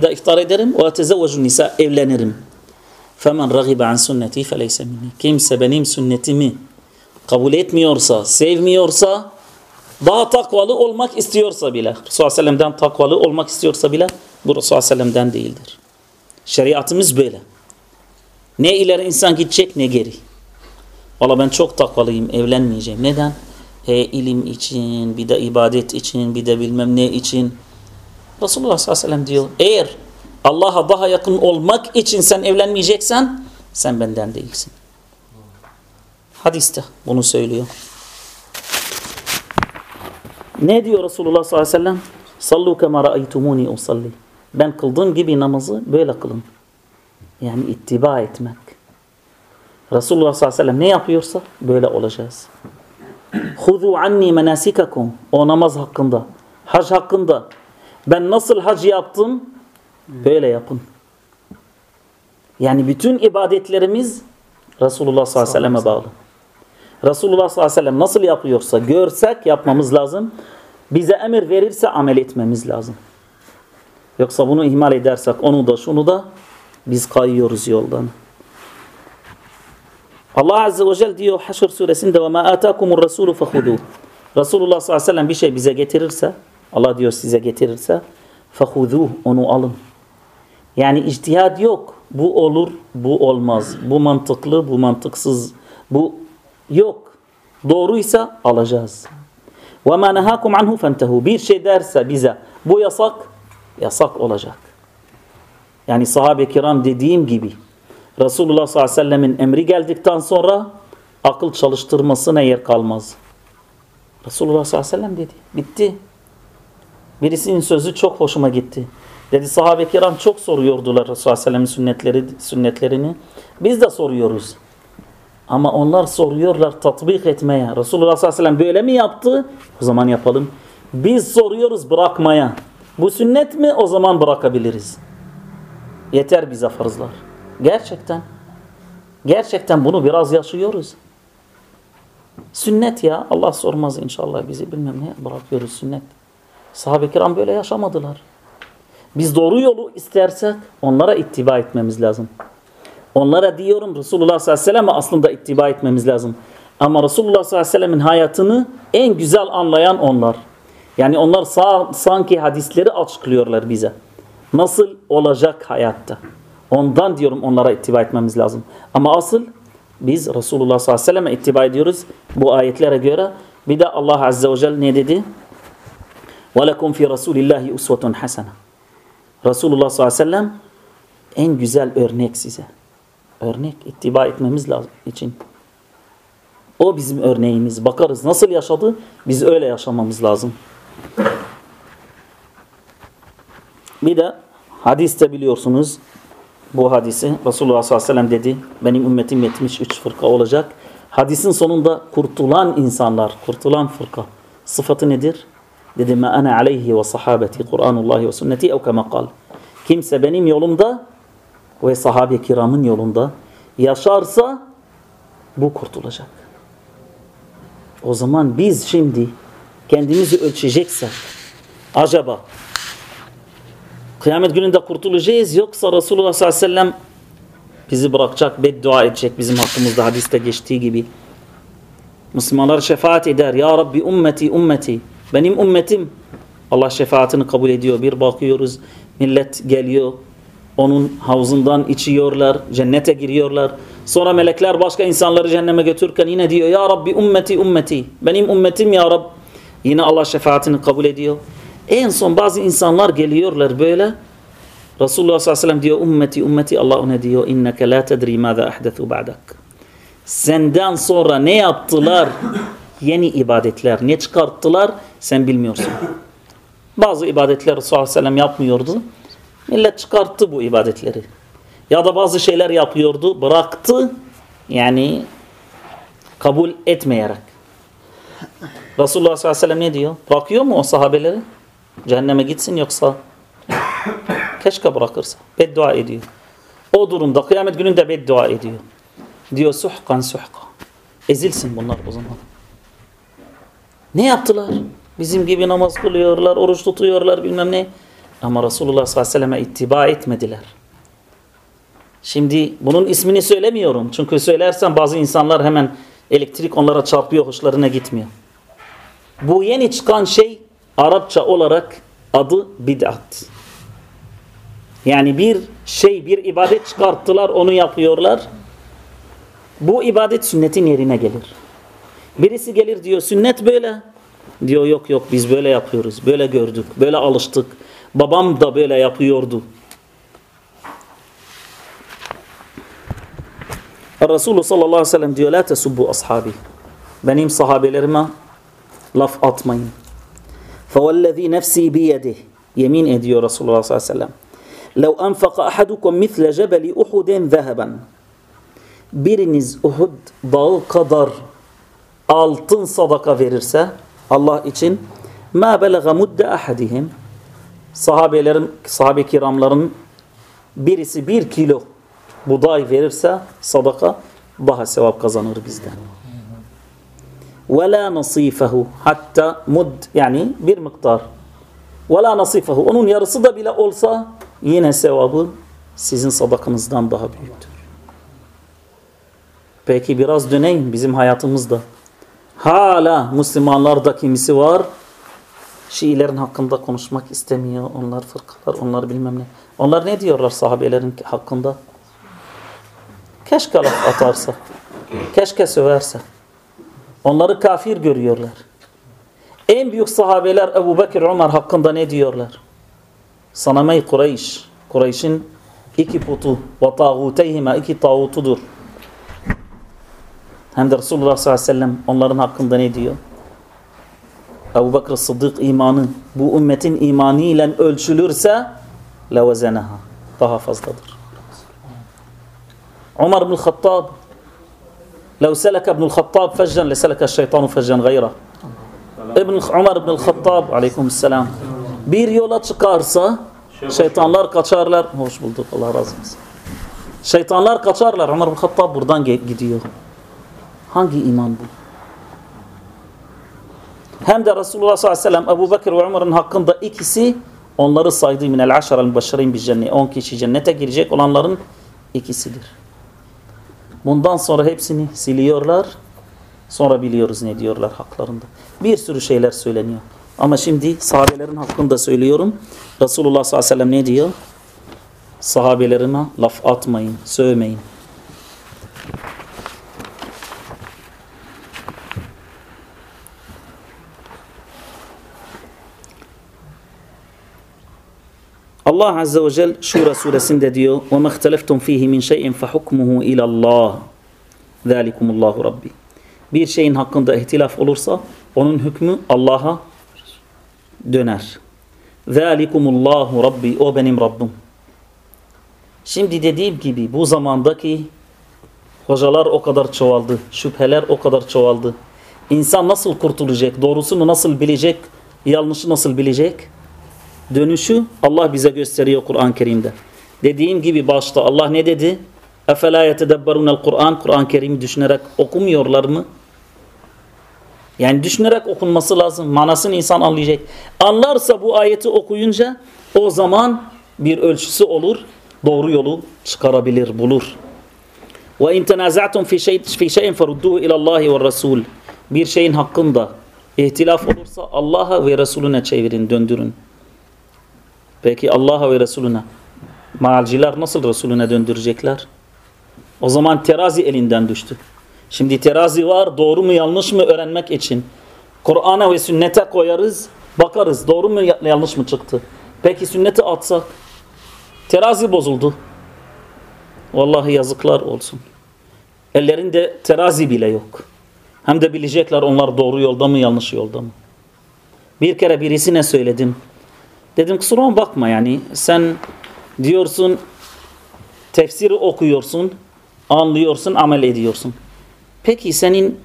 De iftar ederim. Ve tezevvecu nisa. Evlenirim. Femen ragibe an sünneti feleyse minni. Kimse benim sünnetimi kabul etmiyorsa, sevmiyorsa, daha takvalı olmak istiyorsa bile, Resulullah Aleyhisselam'dan takvalı olmak istiyorsa bile, bu Resulullah Aleyhisselam'dan değildir. Şeriatımız böyle. Ne ileri insan gidecek ne geri. Valla ben çok takvalıyım, evlenmeyeceğim. Neden? He, ilim için, bir de ibadet için, bir de bilmem ne için. Resulullah sallallahu aleyhi ve sellem diyor, eğer Allah'a daha yakın olmak için sen evlenmeyeceksen, sen benden değilsin. Hadiste bunu söylüyor. Ne diyor Resulullah sallallahu aleyhi ve sellem? Sallu kema ra'aytumuni. Ben kıldığım gibi namazı böyle kılın. Yani ittiba etmek. Resulullah sallallahu aleyhi ve sellem ne yapıyorsa böyle olacağız. Huzu anni menasikakum. O namaz hakkında, hac hakkında. Ben nasıl hac yaptım? Böyle yapın. Yani bütün ibadetlerimiz Resulullah sallallahu aleyhi ve selleme bağlı. Resulullah sallallahu aleyhi ve sellem nasıl yapıyorsa görsek yapmamız lazım. Bize emir verirse amel etmemiz lazım. Yoksa bunu ihmal edersek onu da şunu da biz kayıyoruz yoldan. Allah Azze ve Celle diyor Haşr suresinde وَمَا آتَاكُمُ الرَّسُولُ فَخُذُوهُ Resulullah sallallahu aleyhi ve sellem bir şey bize getirirse Allah diyor size getirirse فَخُذُوهُ Onu alın. Yani ictihad yok. Bu olur, bu olmaz. Bu mantıklı, bu mantıksız. Bu yok. Doğruysa alacağız. وَمَا نَهَاكُمْ عَنْهُ فَانْتَهُ Bir şey derse bize bu yasak, yasak olacak. Yani sahabe-i kiram dediğim gibi Resulullah sallallahu aleyhi ve sellemin emri geldikten sonra akıl çalıştırmasına yer kalmaz. Resulullah sallallahu aleyhi ve sellem dedi. Bitti. Birisinin sözü çok hoşuma gitti. Dedi sahabe-i kiram çok soruyordular Resulullah sellem'in sünnetleri, sünnetlerini. Biz de soruyoruz. Ama onlar soruyorlar tatbik etmeye. Resulullah sallallahu aleyhi böyle mi yaptı? O zaman yapalım. Biz soruyoruz bırakmaya. Bu sünnet mi? O zaman bırakabiliriz. Yeter bize farzlar. Gerçekten. Gerçekten bunu biraz yaşıyoruz. Sünnet ya. Allah sormaz inşallah bizi bilmem ne bırakıyoruz sünnet. Sahabe-i kiram böyle yaşamadılar. Biz doğru yolu istersek onlara ittiba etmemiz lazım. Onlara diyorum Resulullah sallallahu aleyhi ve sellem'e aslında ittiba etmemiz lazım. Ama Resulullah sallallahu aleyhi ve sellemin hayatını en güzel anlayan onlar. Yani onlar sağ, sanki hadisleri açıklıyorlar bize. Nasıl olacak hayatta. Ondan diyorum onlara ittiba etmemiz lazım. Ama asıl biz Resulullah sallallahu aleyhi ve selleme ittiba ediyoruz bu ayetlere göre. Bir de Allah azze ve celle ne dedi? وَلَكُمْ فِي رَسُولِ اللّٰهِ اُسْوَةٌ حَسَنًا Resulullah sallallahu aleyhi ve sellem en güzel örnek size. Örnek ittiba etmemiz lazım için. O bizim örneğimiz. Bakarız nasıl yaşadı? Biz öyle yaşamamız lazım. Bir de hadiste biliyorsunuz bu hadisi Resulullah sallallahu aleyhi ve sellem dedi benim ümmetim 73 fırka olacak. Hadisin sonunda kurtulan insanlar, kurtulan fırka sıfatı nedir? Dedi ma ana aleyhi ve sahabeti Kur'anullah ve sünneti ev kema kal. Kimse benim yolumda ve sahabe kiramın yolunda yaşarsa bu kurtulacak. O zaman biz şimdi kendimizi ölçeceksek acaba kıyamet gününde kurtulacağız yoksa Resulullah sallallahu aleyhi ve sellem bizi bırakacak, beddua edecek bizim hakkımızda hadiste geçtiği gibi. Müslümanlar şefaat eder. Ya Rabbi ümmeti ümmeti. Benim ümmetim. Allah şefaatini kabul ediyor. Bir bakıyoruz millet geliyor. Onun havuzundan içiyorlar. Cennete giriyorlar. Sonra melekler başka insanları cehenneme götürürken yine diyor Ya Rabbi ümmeti ümmeti. Benim ümmetim ya Rab. Yine Allah şefaatini kabul ediyor. En son bazı insanlar geliyorlar böyle. Resulullah sallallahu aleyhi ve sellem diyor ümmeti ümmeti Allah ona diyor inneke la tedri mâzâ ahdethu ba'dak. Senden sonra ne yaptılar? Yeni ibadetler ne çıkarttılar? Sen bilmiyorsun. Bazı ibadetler Resulullah sallallahu aleyhi ve sellem yapmıyordu. Millet çıkarttı bu ibadetleri. Ya da bazı şeyler yapıyordu, bıraktı. Yani kabul etmeyerek. Resulullah sallallahu aleyhi ve sellem ne diyor? Bırakıyor mu o sahabeleri? Cehenneme gitsin yoksa keşke bırakırsa. Beddua ediyor. O durumda kıyamet gününde beddua ediyor. Diyor suhkan suhka. Ezilsin bunlar o zaman. Ne yaptılar? Bizim gibi namaz kılıyorlar, oruç tutuyorlar bilmem ne. Ama Resulullah sallallahu aleyhi ve selleme ittiba etmediler. Şimdi bunun ismini söylemiyorum. Çünkü söylersem bazı insanlar hemen elektrik onlara çarpıyor, hoşlarına gitmiyor. Bu yeni çıkan şey Arapça olarak adı bid'at. Yani bir şey, bir ibadet çıkarttılar, onu yapıyorlar. Bu ibadet sünnetin yerine gelir. Birisi gelir diyor sünnet böyle. Diyor yok yok biz böyle yapıyoruz. Böyle gördük. Böyle alıştık. Babam da böyle yapıyordu. Resulullah sallallahu aleyhi ve sellem diyor la tesubbu ashabi. Benim sahabelerime laf atmayın. فَوَالَّذ۪ي نَفْسِي بِيَدِهِ Yemin ediyor Resulullah sallallahu aleyhi ve sellem. لَوْ أَنْفَقَ أَحَدُكُمْ مِثْلَ جَبَلِ اُحُدٍ ذَهَبًا Biriniz Uhud dağı kadar altın sadaka verirse Allah için ma belaga mudde ahadihim sahabelerin sahabe kiramların birisi bir kilo buday verirse sadaka daha sevap kazanır bizden. Ve la nasifehu hatta mud yani bir miktar. Ve la nasifehu onun yarısı da bile olsa yine sevabı sizin sadakanızdan daha büyüktür. Peki biraz döneyim bizim hayatımızda. Hala Müslümanlarda kimisi var Şiilerin hakkında konuşmak istemiyor. Onlar fırkalar, onlar bilmem ne. Onlar ne diyorlar sahabelerin hakkında? Keşke laf atarsa. Keşke söverse. Onları kafir görüyorlar. En büyük sahabeler Ebu Bekir, Ömer hakkında ne diyorlar? Sanamey Kureyş. Kureyş'in iki putu ve tağuteyhime iki tağutudur. Hem de Resulullah sallallahu aleyhi ve sellem onların hakkında ne diyor? Ebu Bekir Sıddık imanı bu ümmetin imanıyla ölçülürse levezeneha daha fazladır. Umar ibn Khattab لو سلك ابن الخطاب فجا لسلك الشيطان فجا غيره İbn Umar ibn Hattab aleyhisselam bir yola çıkarsa şeytanlar kaçarlar. Hoş bulduk Allah razı olsun. Şeytanlar kaçarlar. Umar ibn Hattab buradan gidiyor. Hangi iman bu? hem de Resulullah sallallahu aleyhi ve sellem Ebu Bekir ve Umar'ın hakkında ikisi onları saydığı minel aşarel mübeşşerin bir cennet. 10 kişi cennete girecek olanların ikisidir. Bundan sonra hepsini siliyorlar. Sonra biliyoruz ne diyorlar haklarında. Bir sürü şeyler söyleniyor. Ama şimdi sahabelerin hakkında söylüyorum. Resulullah sallallahu aleyhi ve sellem ne diyor? Sahabelerine laf atmayın, sövmeyin. Allah Azze ve Celle Şura suresinde diyor وَمَا اخْتَلَفْتُمْ ف۪يهِ مِنْ شَيْءٍ فَحُكْمُهُ اِلَى اللّٰهِ ذَٰلِكُمُ اللّٰهُ رَبِّي Bir şeyin hakkında ihtilaf olursa onun hükmü Allah'a döner. ذَٰلِكُمُ اللّٰهُ Rabbi O benim Rabbim. Şimdi dediğim gibi bu zamandaki hocalar o kadar çoğaldı. Şüpheler o kadar çoğaldı. İnsan nasıl kurtulacak? Doğrusunu nasıl bilecek? Yanlışı nasıl bilecek? Dönüşü Allah bize gösteriyor Kur'an-ı Kerim'de. Dediğim gibi başta Allah ne dedi? اَفَلَا يَتَدَبَّرُونَ Kur'an Kur'an-ı Kerim'i düşünerek okumuyorlar mı? Yani düşünerek okunması lazım. Manasını insan anlayacak. Anlarsa bu ayeti okuyunca o zaman bir ölçüsü olur. Doğru yolu çıkarabilir, bulur. Ve in tenaza'tum fi şey fi şey'in ferudduhu ila Allah ve Resul. Bir şeyin hakkında ihtilaf olursa Allah'a ve Resulüne çevirin, döndürün. Peki Allah'a ve Resulüne maalciler nasıl Resulüne döndürecekler? O zaman terazi elinden düştü. Şimdi terazi var doğru mu yanlış mı öğrenmek için. Kur'an'a ve sünnete koyarız bakarız doğru mu yanlış mı çıktı. Peki sünneti atsak terazi bozuldu. Vallahi yazıklar olsun. Ellerinde terazi bile yok. Hem de bilecekler onlar doğru yolda mı yanlış yolda mı. Bir kere birisine söyledim. Dedim kusuruma bakma yani sen diyorsun tefsiri okuyorsun, anlıyorsun, amel ediyorsun. Peki senin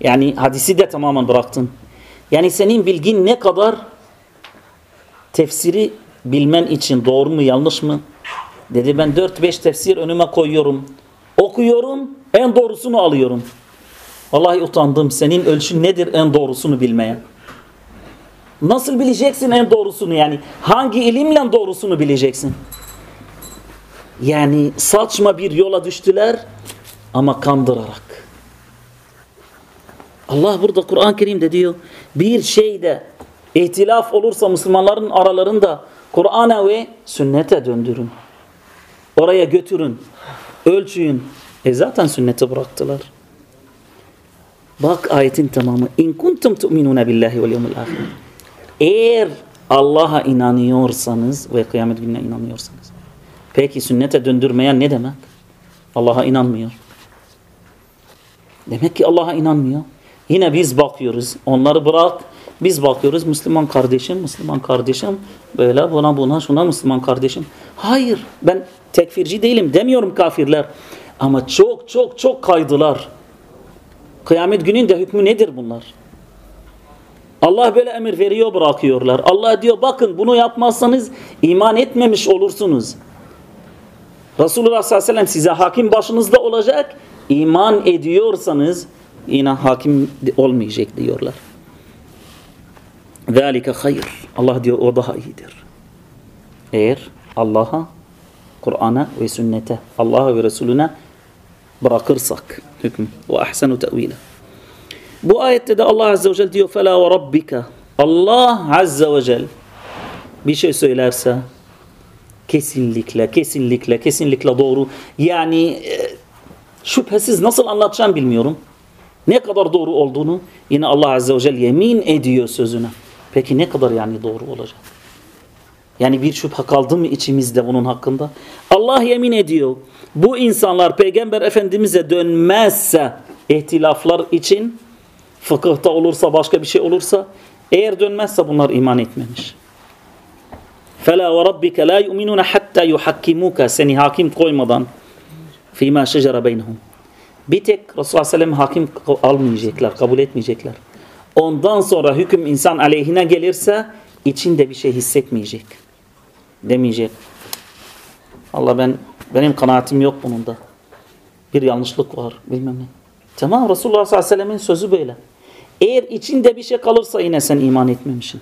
yani hadisi de tamamen bıraktın. Yani senin bilgin ne kadar tefsiri bilmen için doğru mu yanlış mı? Dedi ben 4-5 tefsir önüme koyuyorum. Okuyorum, en doğrusunu alıyorum. Vallahi utandım. Senin ölçün nedir en doğrusunu bilmeye? Nasıl bileceksin en doğrusunu yani? Hangi ilimle doğrusunu bileceksin? Yani saçma bir yola düştüler ama kandırarak. Allah burada Kur'an-ı Kerim'de diyor bir şeyde ihtilaf olursa Müslümanların aralarında Kur'an'a ve sünnete döndürün. Oraya götürün. Ölçüyün. E zaten sünneti bıraktılar. Bak ayetin tamamı. İn kuntum tu'minuna billahi vel yevmil ahir. Eğer Allah'a inanıyorsanız ve kıyamet gününe inanıyorsanız. Peki sünnete döndürmeyen ne demek? Allah'a inanmıyor. Demek ki Allah'a inanmıyor. Yine biz bakıyoruz. Onları bırak. Biz bakıyoruz Müslüman kardeşim, Müslüman kardeşim böyle buna buna şuna Müslüman kardeşim. Hayır ben tekfirci değilim demiyorum kafirler. Ama çok çok çok kaydılar. Kıyamet gününde hükmü nedir bunlar? Allah böyle emir veriyor bırakıyorlar. Allah diyor bakın bunu yapmazsanız iman etmemiş olursunuz. Resulullah sallallahu aleyhi ve sellem size hakim başınızda olacak. İman ediyorsanız yine hakim olmayacak diyorlar. Zalike hayır. Allah diyor o daha iyidir. Eğer Allah'a, Kur'an'a ve sünnete, Allah'a ve Resulüne bırakırsak hükmü ve ahsenu tevile. Bu ayette de Allah Azze ve Celle diyor فَلَا وَرَبِّكَ Allah Azze ve Celle bir şey söylerse kesinlikle, kesinlikle, kesinlikle doğru. Yani e, şüphesiz nasıl anlatacağım bilmiyorum. Ne kadar doğru olduğunu yine Allah Azze ve Celle yemin ediyor sözüne. Peki ne kadar yani doğru olacak? Yani bir şüphe kaldı mı içimizde bunun hakkında? Allah yemin ediyor. Bu insanlar Peygamber Efendimiz'e dönmezse ihtilaflar için fıkıhta olursa başka bir şey olursa eğer dönmezse bunlar iman etmemiş. فَلَا وَرَبِّكَ لَا يُؤْمِنُونَ حَتَّى يُحَكِّمُوكَ Seni hakim koymadan فِيمَا شَجَرَ بَيْنَهُمْ Bir tek Resulullah Sellem hakim almayacaklar, kabul etmeyecekler. Ondan sonra hüküm insan aleyhine gelirse içinde bir şey hissetmeyecek. Demeyecek. Allah ben benim kanaatim yok bununda. Bir yanlışlık var bilmem ne. Tamam Resulullah sallallahu aleyhi ve sellemin sözü böyle. Eğer içinde bir şey kalırsa yine sen iman etmemişsin.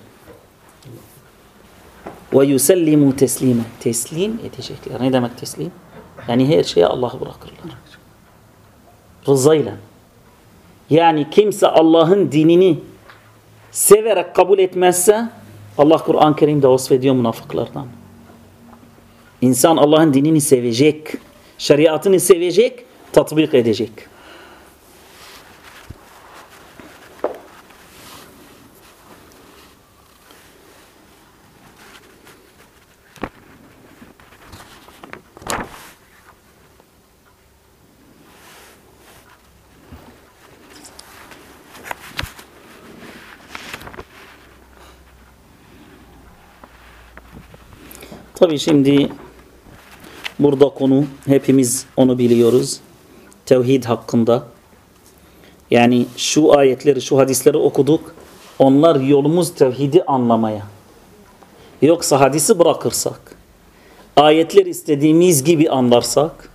Ve yusellimu teslime. Teslim edecekler. Ne demek teslim? Yani her şeye Allah'ı bırakırlar. Rızayla. Yani kimse Allah'ın dinini severek kabul etmezse Allah Kur'an-ı Kerim'de vasfediyor münafıklardan. İnsan Allah'ın dinini sevecek, şeriatını sevecek, tatbik edecek. Tabi şimdi burada konu hepimiz onu biliyoruz. Tevhid hakkında. Yani şu ayetleri, şu hadisleri okuduk. Onlar yolumuz tevhidi anlamaya. Yoksa hadisi bırakırsak, ayetler istediğimiz gibi anlarsak,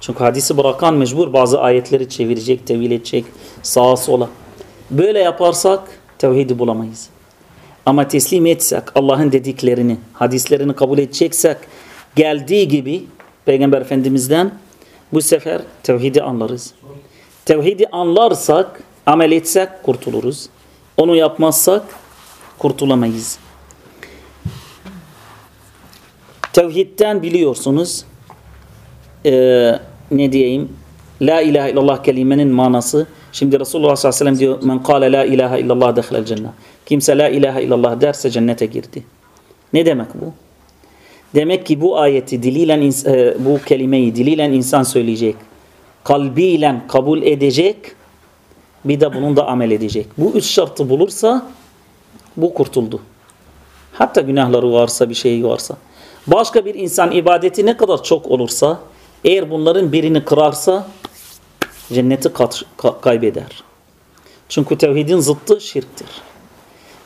çünkü hadisi bırakan mecbur bazı ayetleri çevirecek, tevil edecek, sağa sola. Böyle yaparsak tevhidi bulamayız. Ama teslim etsek Allah'ın dediklerini, hadislerini kabul edeceksek geldiği gibi Peygamber Efendimiz'den bu sefer tevhidi anlarız. Tevhidi anlarsak, amel etsek kurtuluruz. Onu yapmazsak kurtulamayız. Tevhidden biliyorsunuz e, ne diyeyim La ilahe illallah kelimenin manası şimdi Resulullah sallallahu aleyhi ve sellem diyor men kâle la ilahe illallah dehlel cennet Kimse la ilahe illallah derse cennete girdi. Ne demek bu? Demek ki bu ayeti diliyle e, bu kelimeyi diliyle insan söyleyecek. Kalbiyle kabul edecek. Bir de bunun da amel edecek. Bu üç şartı bulursa bu kurtuldu. Hatta günahları varsa bir şey varsa. Başka bir insan ibadeti ne kadar çok olursa eğer bunların birini kırarsa cenneti kaybeder. Çünkü tevhidin zıttı şirktir.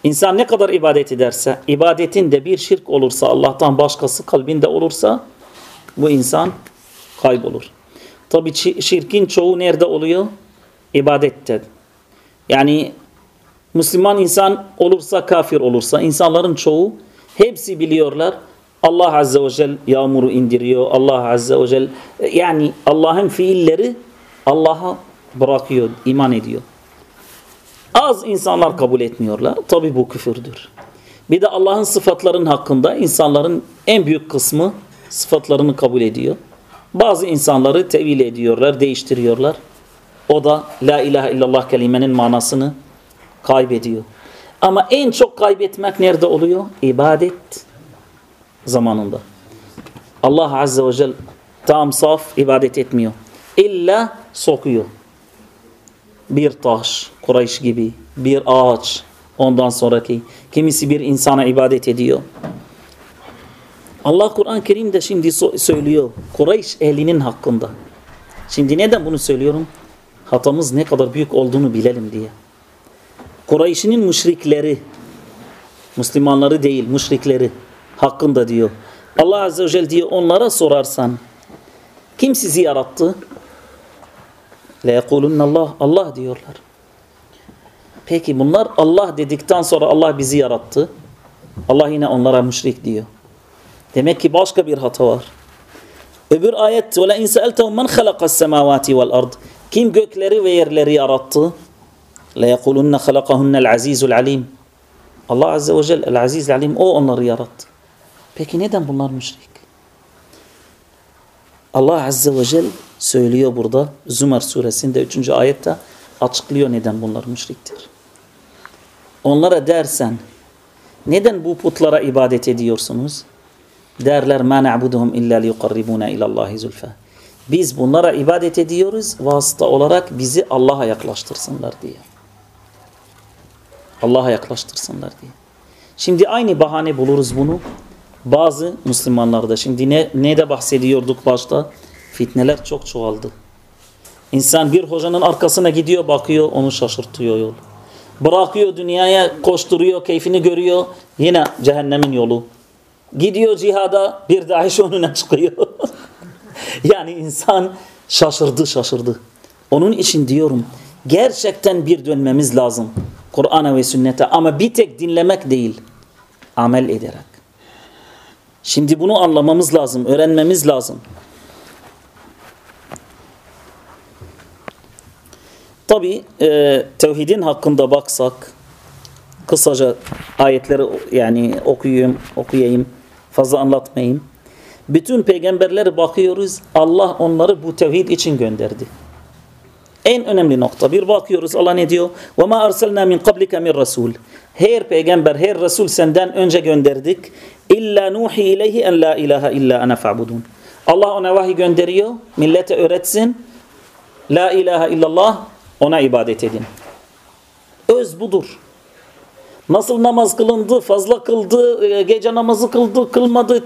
İnsan ne kadar ibadet ederse, ibadetinde bir şirk olursa, Allah'tan başkası kalbinde olursa bu insan kaybolur. Tabi şirkin çoğu nerede oluyor? İbadette. Yani Müslüman insan olursa, kafir olursa, insanların çoğu hepsi biliyorlar. Allah Azze ve Celle yağmuru indiriyor. Allah Azze ve Celle yani Allah'ın fiilleri Allah'a bırakıyor, iman ediyor. Az insanlar kabul etmiyorlar. Tabi bu küfürdür. Bir de Allah'ın sıfatlarının hakkında insanların en büyük kısmı sıfatlarını kabul ediyor. Bazı insanları tevil ediyorlar, değiştiriyorlar. O da la ilahe illallah kelimenin manasını kaybediyor. Ama en çok kaybetmek nerede oluyor? İbadet zamanında. Allah Azze ve Celle tam saf ibadet etmiyor. İlla sokuyor bir taş, Kureyş gibi, bir ağaç, ondan sonraki, kimisi bir insana ibadet ediyor. Allah Kur'an-ı Kerim'de şimdi söylüyor Kureyş ehlinin hakkında. Şimdi neden bunu söylüyorum? Hatamız ne kadar büyük olduğunu bilelim diye. Kureyş'in müşrikleri, Müslümanları değil müşrikleri hakkında diyor. Allah Azze ve Celle diyor onlara sorarsan kim sizi yarattı? Allah Allah diyorlar. Peki bunlar Allah dedikten sonra Allah bizi yarattı. Allah yine onlara müşrik diyor. Demek ki başka bir hata var. Öbür ayet in sa'altahum men halaqas semawati vel ard. Kim gökleri ve yerleri yarattı? Yekulunna halaqahunnel azizul alim. Allah azze ve celle el aziz alim o onları yarattı. Peki neden bunlar müşrik? Allah azze ve celle söylüyor burada. Zümer suresinde 3. ayette açıklıyor neden bunlar müşriktir. Onlara dersen neden bu putlara ibadet ediyorsunuz? Derler ma na'buduhum illa liyuqarribuna ila Allahi zulfa. Biz bunlara ibadet ediyoruz vasıta olarak bizi Allah'a yaklaştırsınlar diye. Allah'a yaklaştırsınlar diye. Şimdi aynı bahane buluruz bunu. Bazı Müslümanlarda şimdi ne, ne de bahsediyorduk başta? Fitneler çok çoğaldı. İnsan bir hocanın arkasına gidiyor bakıyor onu şaşırtıyor yol. Bırakıyor dünyaya koşturuyor keyfini görüyor yine cehennemin yolu. Gidiyor cihada bir dahiş önüne çıkıyor. yani insan şaşırdı şaşırdı. Onun için diyorum gerçekten bir dönmemiz lazım. Kur'an'a ve sünnete ama bir tek dinlemek değil, amel ederek. Şimdi bunu anlamamız lazım, öğrenmemiz lazım. Tabi e, tevhidin hakkında baksak, kısaca ayetleri yani okuyayım, okuyayım, fazla anlatmayayım. Bütün peygamberlere bakıyoruz, Allah onları bu tevhid için gönderdi. En önemli nokta. Bir bakıyoruz Allah ne diyor? وَمَا أَرْسَلْنَا مِنْ قَبْلِكَ مِنْ رَسُولٍ Her peygamber, her Resul senden önce gönderdik. İlla nuhi ileyhi en la ilahe illa ana fa'budun. Allah ona vahiy gönderiyor. Millete öğretsin. La ilahe illallah ona ibadet edin. Öz budur. Nasıl namaz kılındı, fazla kıldı, e, gece namazı kıldı, kılmadı,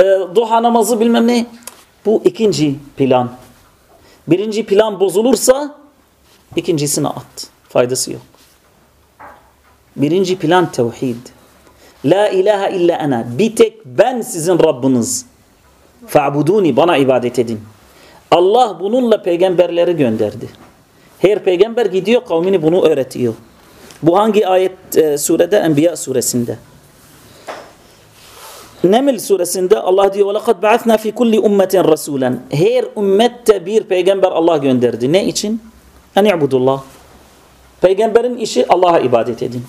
e, duha namazı bilmem ne. Bu ikinci plan. Birinci plan bozulursa ikincisini at. Faydası yok. Birinci plan tevhid. La ilahe illa ana. Bir tek ben sizin Rabbiniz. Fa'buduni bana ibadet edin. Allah bununla peygamberleri gönderdi. Her peygamber gidiyor kavmini bunu öğretiyor. Bu hangi ayet e, surede? Enbiya suresinde. Neml suresinde Allah diyor وَلَقَدْ بَعَثْنَا فِي كُلِّ اُمَّةٍ رَسُولًا Her ümmette bir peygamber Allah gönderdi. Ne için? En ibudullah. Peygamberin işi Allah'a ibadet edin.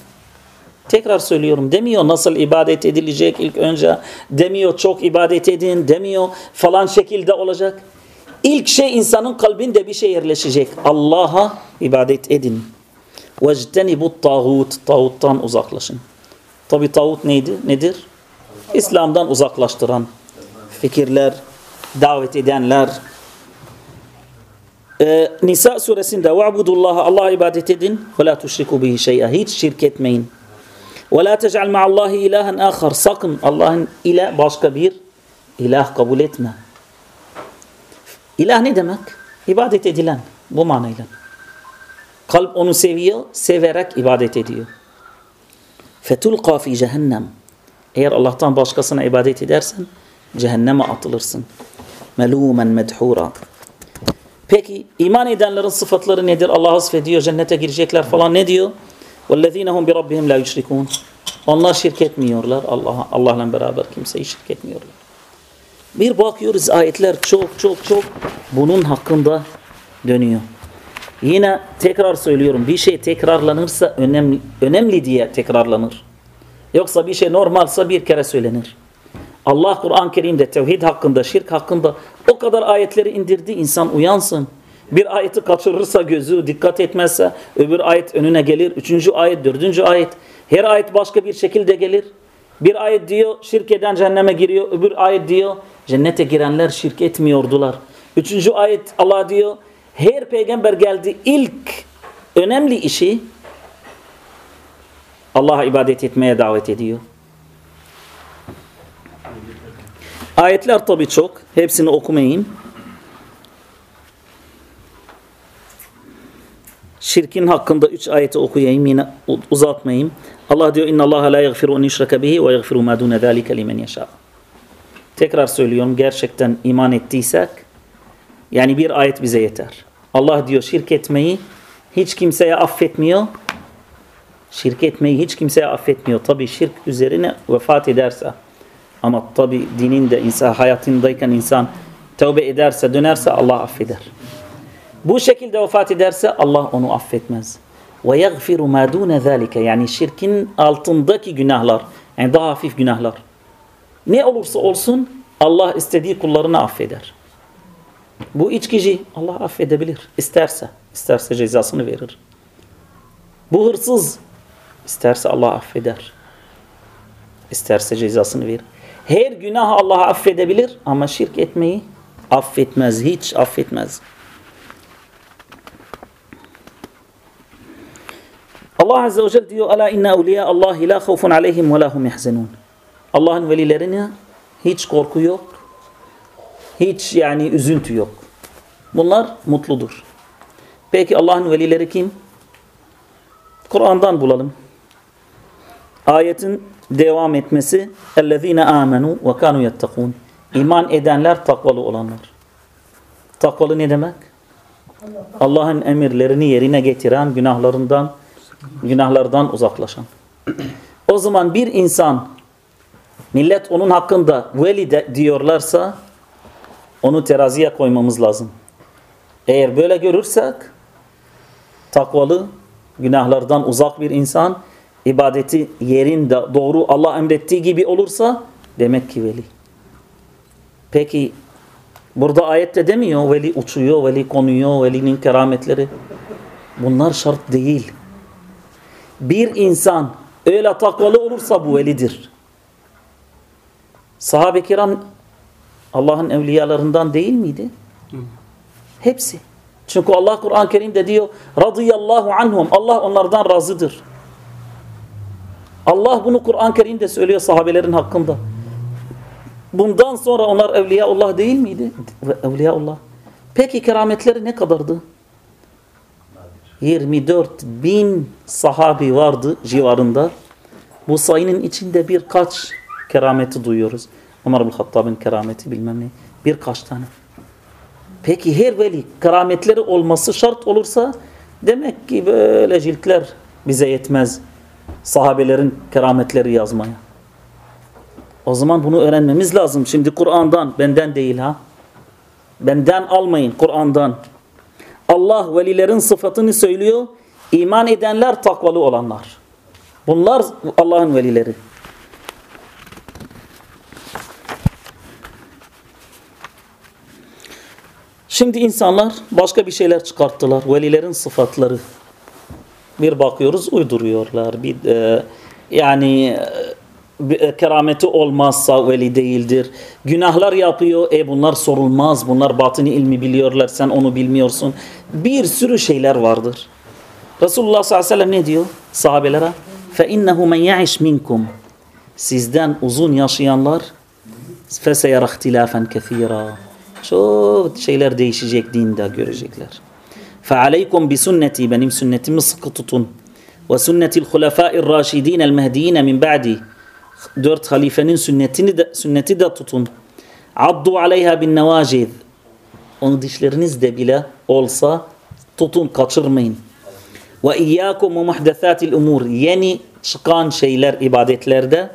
Tekrar söylüyorum demiyor nasıl ibadet edilecek ilk önce demiyor çok ibadet edin demiyor falan şekilde olacak. İlk şey insanın kalbinde bir şey yerleşecek. Allah'a ibadet edin. وَاجْتَنِبُ tağut Tağuttan uzaklaşın. Tabi tağut neydi? Nedir? İslam'dan uzaklaştıran fikirler, davet edenler. Ee, Nisa suresinde وَعْبُدُ اللّٰهَ Allah'a ibadet edin. وَلَا تُشْرِكُوا بِهِ شَيْئًا Hiç şirk etmeyin. وَلَا تَجْعَلْ مَعَ اللّٰهِ اِلَٰهًا آخَرٍ Sakın Allah'ın ile başka bir ilah kabul etme. İlah ne demek? İbadet edilen. Bu manayla. Kalp onu seviyor, severek ibadet ediyor. فَتُلْقَى فِي cehennem. Eğer Allah'tan başkasına ibadet edersen cehenneme atılırsın. Melumen medhura. Peki iman edenlerin sıfatları nedir? Allah hasfediyor, cennete girecekler falan ne diyor? وَالَّذ۪ينَ هُمْ بِرَبِّهِمْ لَا يُشْرِكُونَ Onlar şirk etmiyorlar. Allah Allah'la beraber kimseyi şirk etmiyorlar. Bir bakıyoruz ayetler çok çok çok bunun hakkında dönüyor. Yine tekrar söylüyorum bir şey tekrarlanırsa önemli, önemli diye tekrarlanır. Yoksa bir şey normalsa bir kere söylenir. Allah Kur'an-ı Kerim'de tevhid hakkında, şirk hakkında o kadar ayetleri indirdi insan uyansın. Bir ayeti kaçırırsa gözü dikkat etmezse öbür ayet önüne gelir. Üçüncü ayet, dördüncü ayet. Her ayet başka bir şekilde gelir. Bir ayet diyor şirk eden cehenneme giriyor. Öbür ayet diyor cennete girenler şirk etmiyordular. Üçüncü ayet Allah diyor her peygamber geldi ilk önemli işi Allah'a ibadet etmeye davet ediyor. Ayetler tabi çok. Hepsini okumayayım. Şirkin hakkında üç ayeti okuyayım yine uzatmayayım. Allah diyor inna Allah la yaghfiru en yushraka bihi ve yaghfiru ma dun zalika limen yasha. Tekrar söylüyorum gerçekten iman ettiysek yani bir ayet bize yeter. Allah diyor şirk etmeyi hiç kimseye affetmiyor. Şirk etmeyi hiç kimseye affetmiyor. Tabi şirk üzerine vefat ederse ama tabi dininde insan hayatındayken insan tövbe ederse dönerse Allah affeder. Bu şekilde vefat ederse Allah onu affetmez. Ve yagfiru ma dune zalika yani şirkin altındaki günahlar yani daha hafif günahlar. Ne olursa olsun Allah istediği kullarını affeder. Bu içkici Allah affedebilir. isterse. isterse cezasını verir. Bu hırsız isterse Allah affeder. İsterse cezasını verir. Her günah Allah affedebilir ama şirk etmeyi affetmez. Hiç affetmez. Allah Azze ve Celle diyor Ala inna evliya Allah la khawfun aleyhim ve la hum yahzenun. Allah'ın velilerine hiç korku yok. Hiç yani üzüntü yok. Bunlar mutludur. Peki Allah'ın velileri kim? Kur'an'dan bulalım. Ayetin devam etmesi اَلَّذ۪ينَ آمَنُوا وَكَانُوا يَتَّقُونَ İman edenler takvalı olanlar. Takvalı ne demek? Allah'ın emirlerini yerine getiren, günahlarından Günahlardan uzaklaşan. O zaman bir insan millet onun hakkında veli de diyorlarsa onu teraziye koymamız lazım. Eğer böyle görürsek takvalı, günahlardan uzak bir insan ibadeti yerinde doğru Allah emrettiği gibi olursa demek ki veli. Peki burada ayette demiyor veli uçuyor, veli konuyor, velinin kerametleri. Bunlar şart değil. Bir insan öyle takvalı olursa bu velidir. Sahabe-i kiram Allah'ın evliyalarından değil miydi? Hepsi. Çünkü Allah Kur'an-ı Kerim'de diyor radıyallahu anhum Allah onlardan razıdır. Allah bunu Kur'an-ı Kerim'de söylüyor sahabelerin hakkında. Bundan sonra onlar evliyaullah değil miydi? Evliyaullah. Peki kerametleri ne kadardı? 24 bin sahabi vardı civarında. Bu sayının içinde birkaç kerameti duyuyoruz. Ömer bin Hattab'ın kerameti bilmem ne. Birkaç tane. Peki her veli kerametleri olması şart olursa demek ki böyle ciltler bize yetmez. Sahabelerin kerametleri yazmaya. O zaman bunu öğrenmemiz lazım. Şimdi Kur'an'dan, benden değil ha. Benden almayın Kur'an'dan. Allah velilerin sıfatını söylüyor. İman edenler takvalı olanlar. Bunlar Allah'ın velileri. Şimdi insanlar başka bir şeyler çıkarttılar. Velilerin sıfatları. Bir bakıyoruz uyduruyorlar. Bir e, yani e, kerameti olmazsa veli değildir. Günahlar yapıyor. E bunlar sorulmaz. Bunlar batını ilmi biliyorlar. Sen onu bilmiyorsun. Bir sürü şeyler vardır. Resulullah sallallahu aleyhi ve sellem ne diyor sahabelere? فَاِنَّهُ مَنْ يَعِشْ مِنْكُمْ Sizden uzun yaşayanlar فَسَيَرَ اخْتِلَافًا كَثِيرًا Çok şeyler değişecek dinde görecekler. فَعَلَيْكُمْ بِسُنَّتِي Benim sünnetimi sıkı tutun. وَسُنَّةِ الْخُلَفَاءِ الرَّاشِد۪ينَ الْمَهْد۪ينَ مِنْ بَعْدِي dört halifenin sünnetini de, sünneti de tutun. Addu aleyha bin nevacid. Onu dişlerinizde bile olsa tutun, kaçırmayın. Ve iyyakum ve muhdesatil umur. Yeni çıkan şeyler ibadetlerde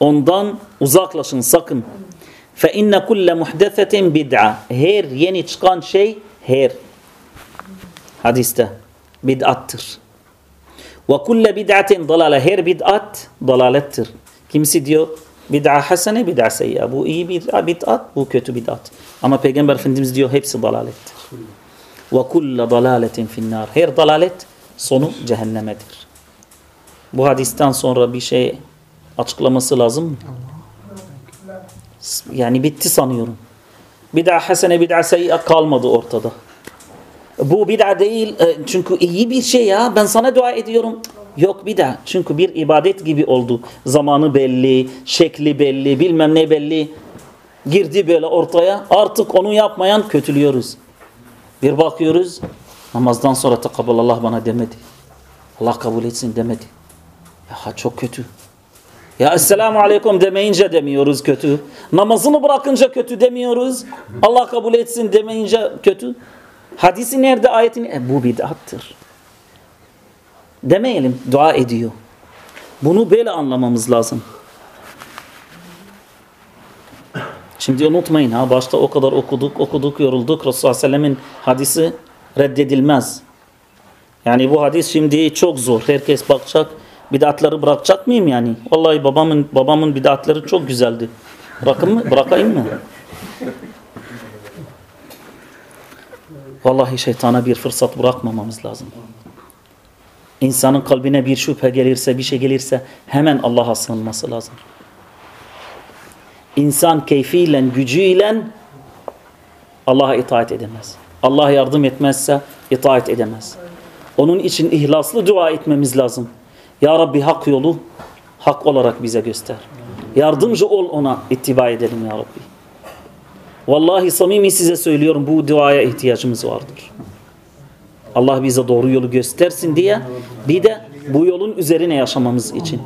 ondan uzaklaşın sakın. Fe inne kulle muhdesetin bid'a. Her yeni çıkan şey her. Hadiste bid'attır. Ve kulle bid'atin dalale. Her bid'at dalalettir. Kimisi diyor bid'a hasene bid'a seyya. Bu iyi bid'a bid'at bu kötü bid'at. Ama Peygamber Efendimiz diyor hepsi dalalettir. Ve kulla dalaletin finnar. Her dalalet sonu cehennemedir. Bu hadisten sonra bir şey açıklaması lazım mı? Yani bitti sanıyorum. Bid'a hasene bid'a seyya kalmadı ortada. Bu bid'a değil e, çünkü iyi bir şey ya. Ben sana dua ediyorum. Yok bid'a çünkü bir ibadet gibi oldu. Zamanı belli, şekli belli, bilmem ne belli. Girdi böyle ortaya artık onu yapmayan kötülüyoruz. Bir bakıyoruz namazdan sonra takabbal Allah bana demedi. Allah kabul etsin demedi. Ya çok kötü. Ya Esselamu Aleyküm demeyince demiyoruz kötü. Namazını bırakınca kötü demiyoruz. Allah kabul etsin demeyince kötü. Hadisi nerede ayetin? E, bu bid'attır. Demeyelim dua ediyor. Bunu böyle anlamamız lazım. Şimdi unutmayın ha başta o kadar okuduk okuduk yorulduk. Resulullah Sellem'in hadisi reddedilmez. Yani bu hadis şimdi çok zor. Herkes bakacak. Bidatları bırakacak mıyım yani? Vallahi babamın babamın bidatları çok güzeldi. Bırakın mı? Bırakayım mı? Vallahi şeytana bir fırsat bırakmamamız lazım. İnsanın kalbine bir şüphe gelirse, bir şey gelirse hemen Allah'a sığınması lazım. İnsan keyfiyle, gücüyle Allah'a itaat edemez. Allah yardım etmezse itaat edemez. Onun için ihlaslı dua etmemiz lazım. Ya Rabbi hak yolu hak olarak bize göster. Yardımcı ol ona ittiba edelim ya Rabbi. Vallahi samimi size söylüyorum bu duaya ihtiyacımız vardır. Allah bize doğru yolu göstersin diye bir de bu yolun üzerine yaşamamız için.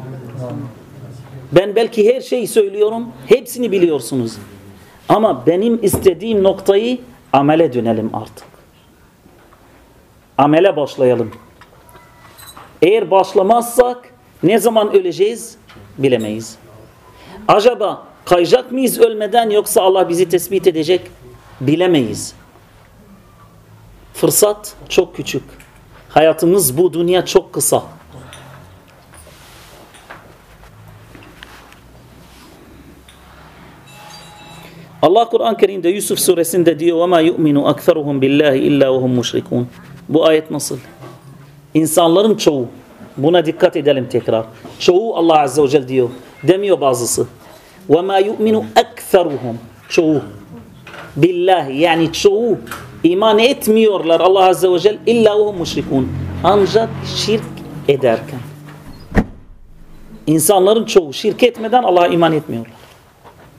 Ben belki her şeyi söylüyorum. Hepsini biliyorsunuz. Ama benim istediğim noktayı amele dönelim artık. Amele başlayalım. Eğer başlamazsak ne zaman öleceğiz bilemeyiz. Acaba kayacak mıyız ölmeden yoksa Allah bizi tespit edecek bilemeyiz. Fırsat çok küçük. Hayatımız bu dünya çok kısa. Allah Kur'an-ı Kerim'de Yusuf suresinde diyor وَمَا يُؤْمِنُ أَكْثَرُهُمْ بِاللّٰهِ إِلَّا وَهُمْ مُشْرِكُونَ Bu ayet nasıl? İnsanların çoğu. Buna dikkat edelim tekrar. Çoğu Allah Azze ve Celle diyor. Demiyor bazısı. وَمَا يُؤْمِنُ أَكْثَرُهُمْ Çoğu. Billah yani çoğu iman etmiyorlar Allah Azze ve Celle illa ve müşrikun. Ancak şirk ederken. İnsanların çoğu şirk etmeden Allah'a iman etmiyorlar.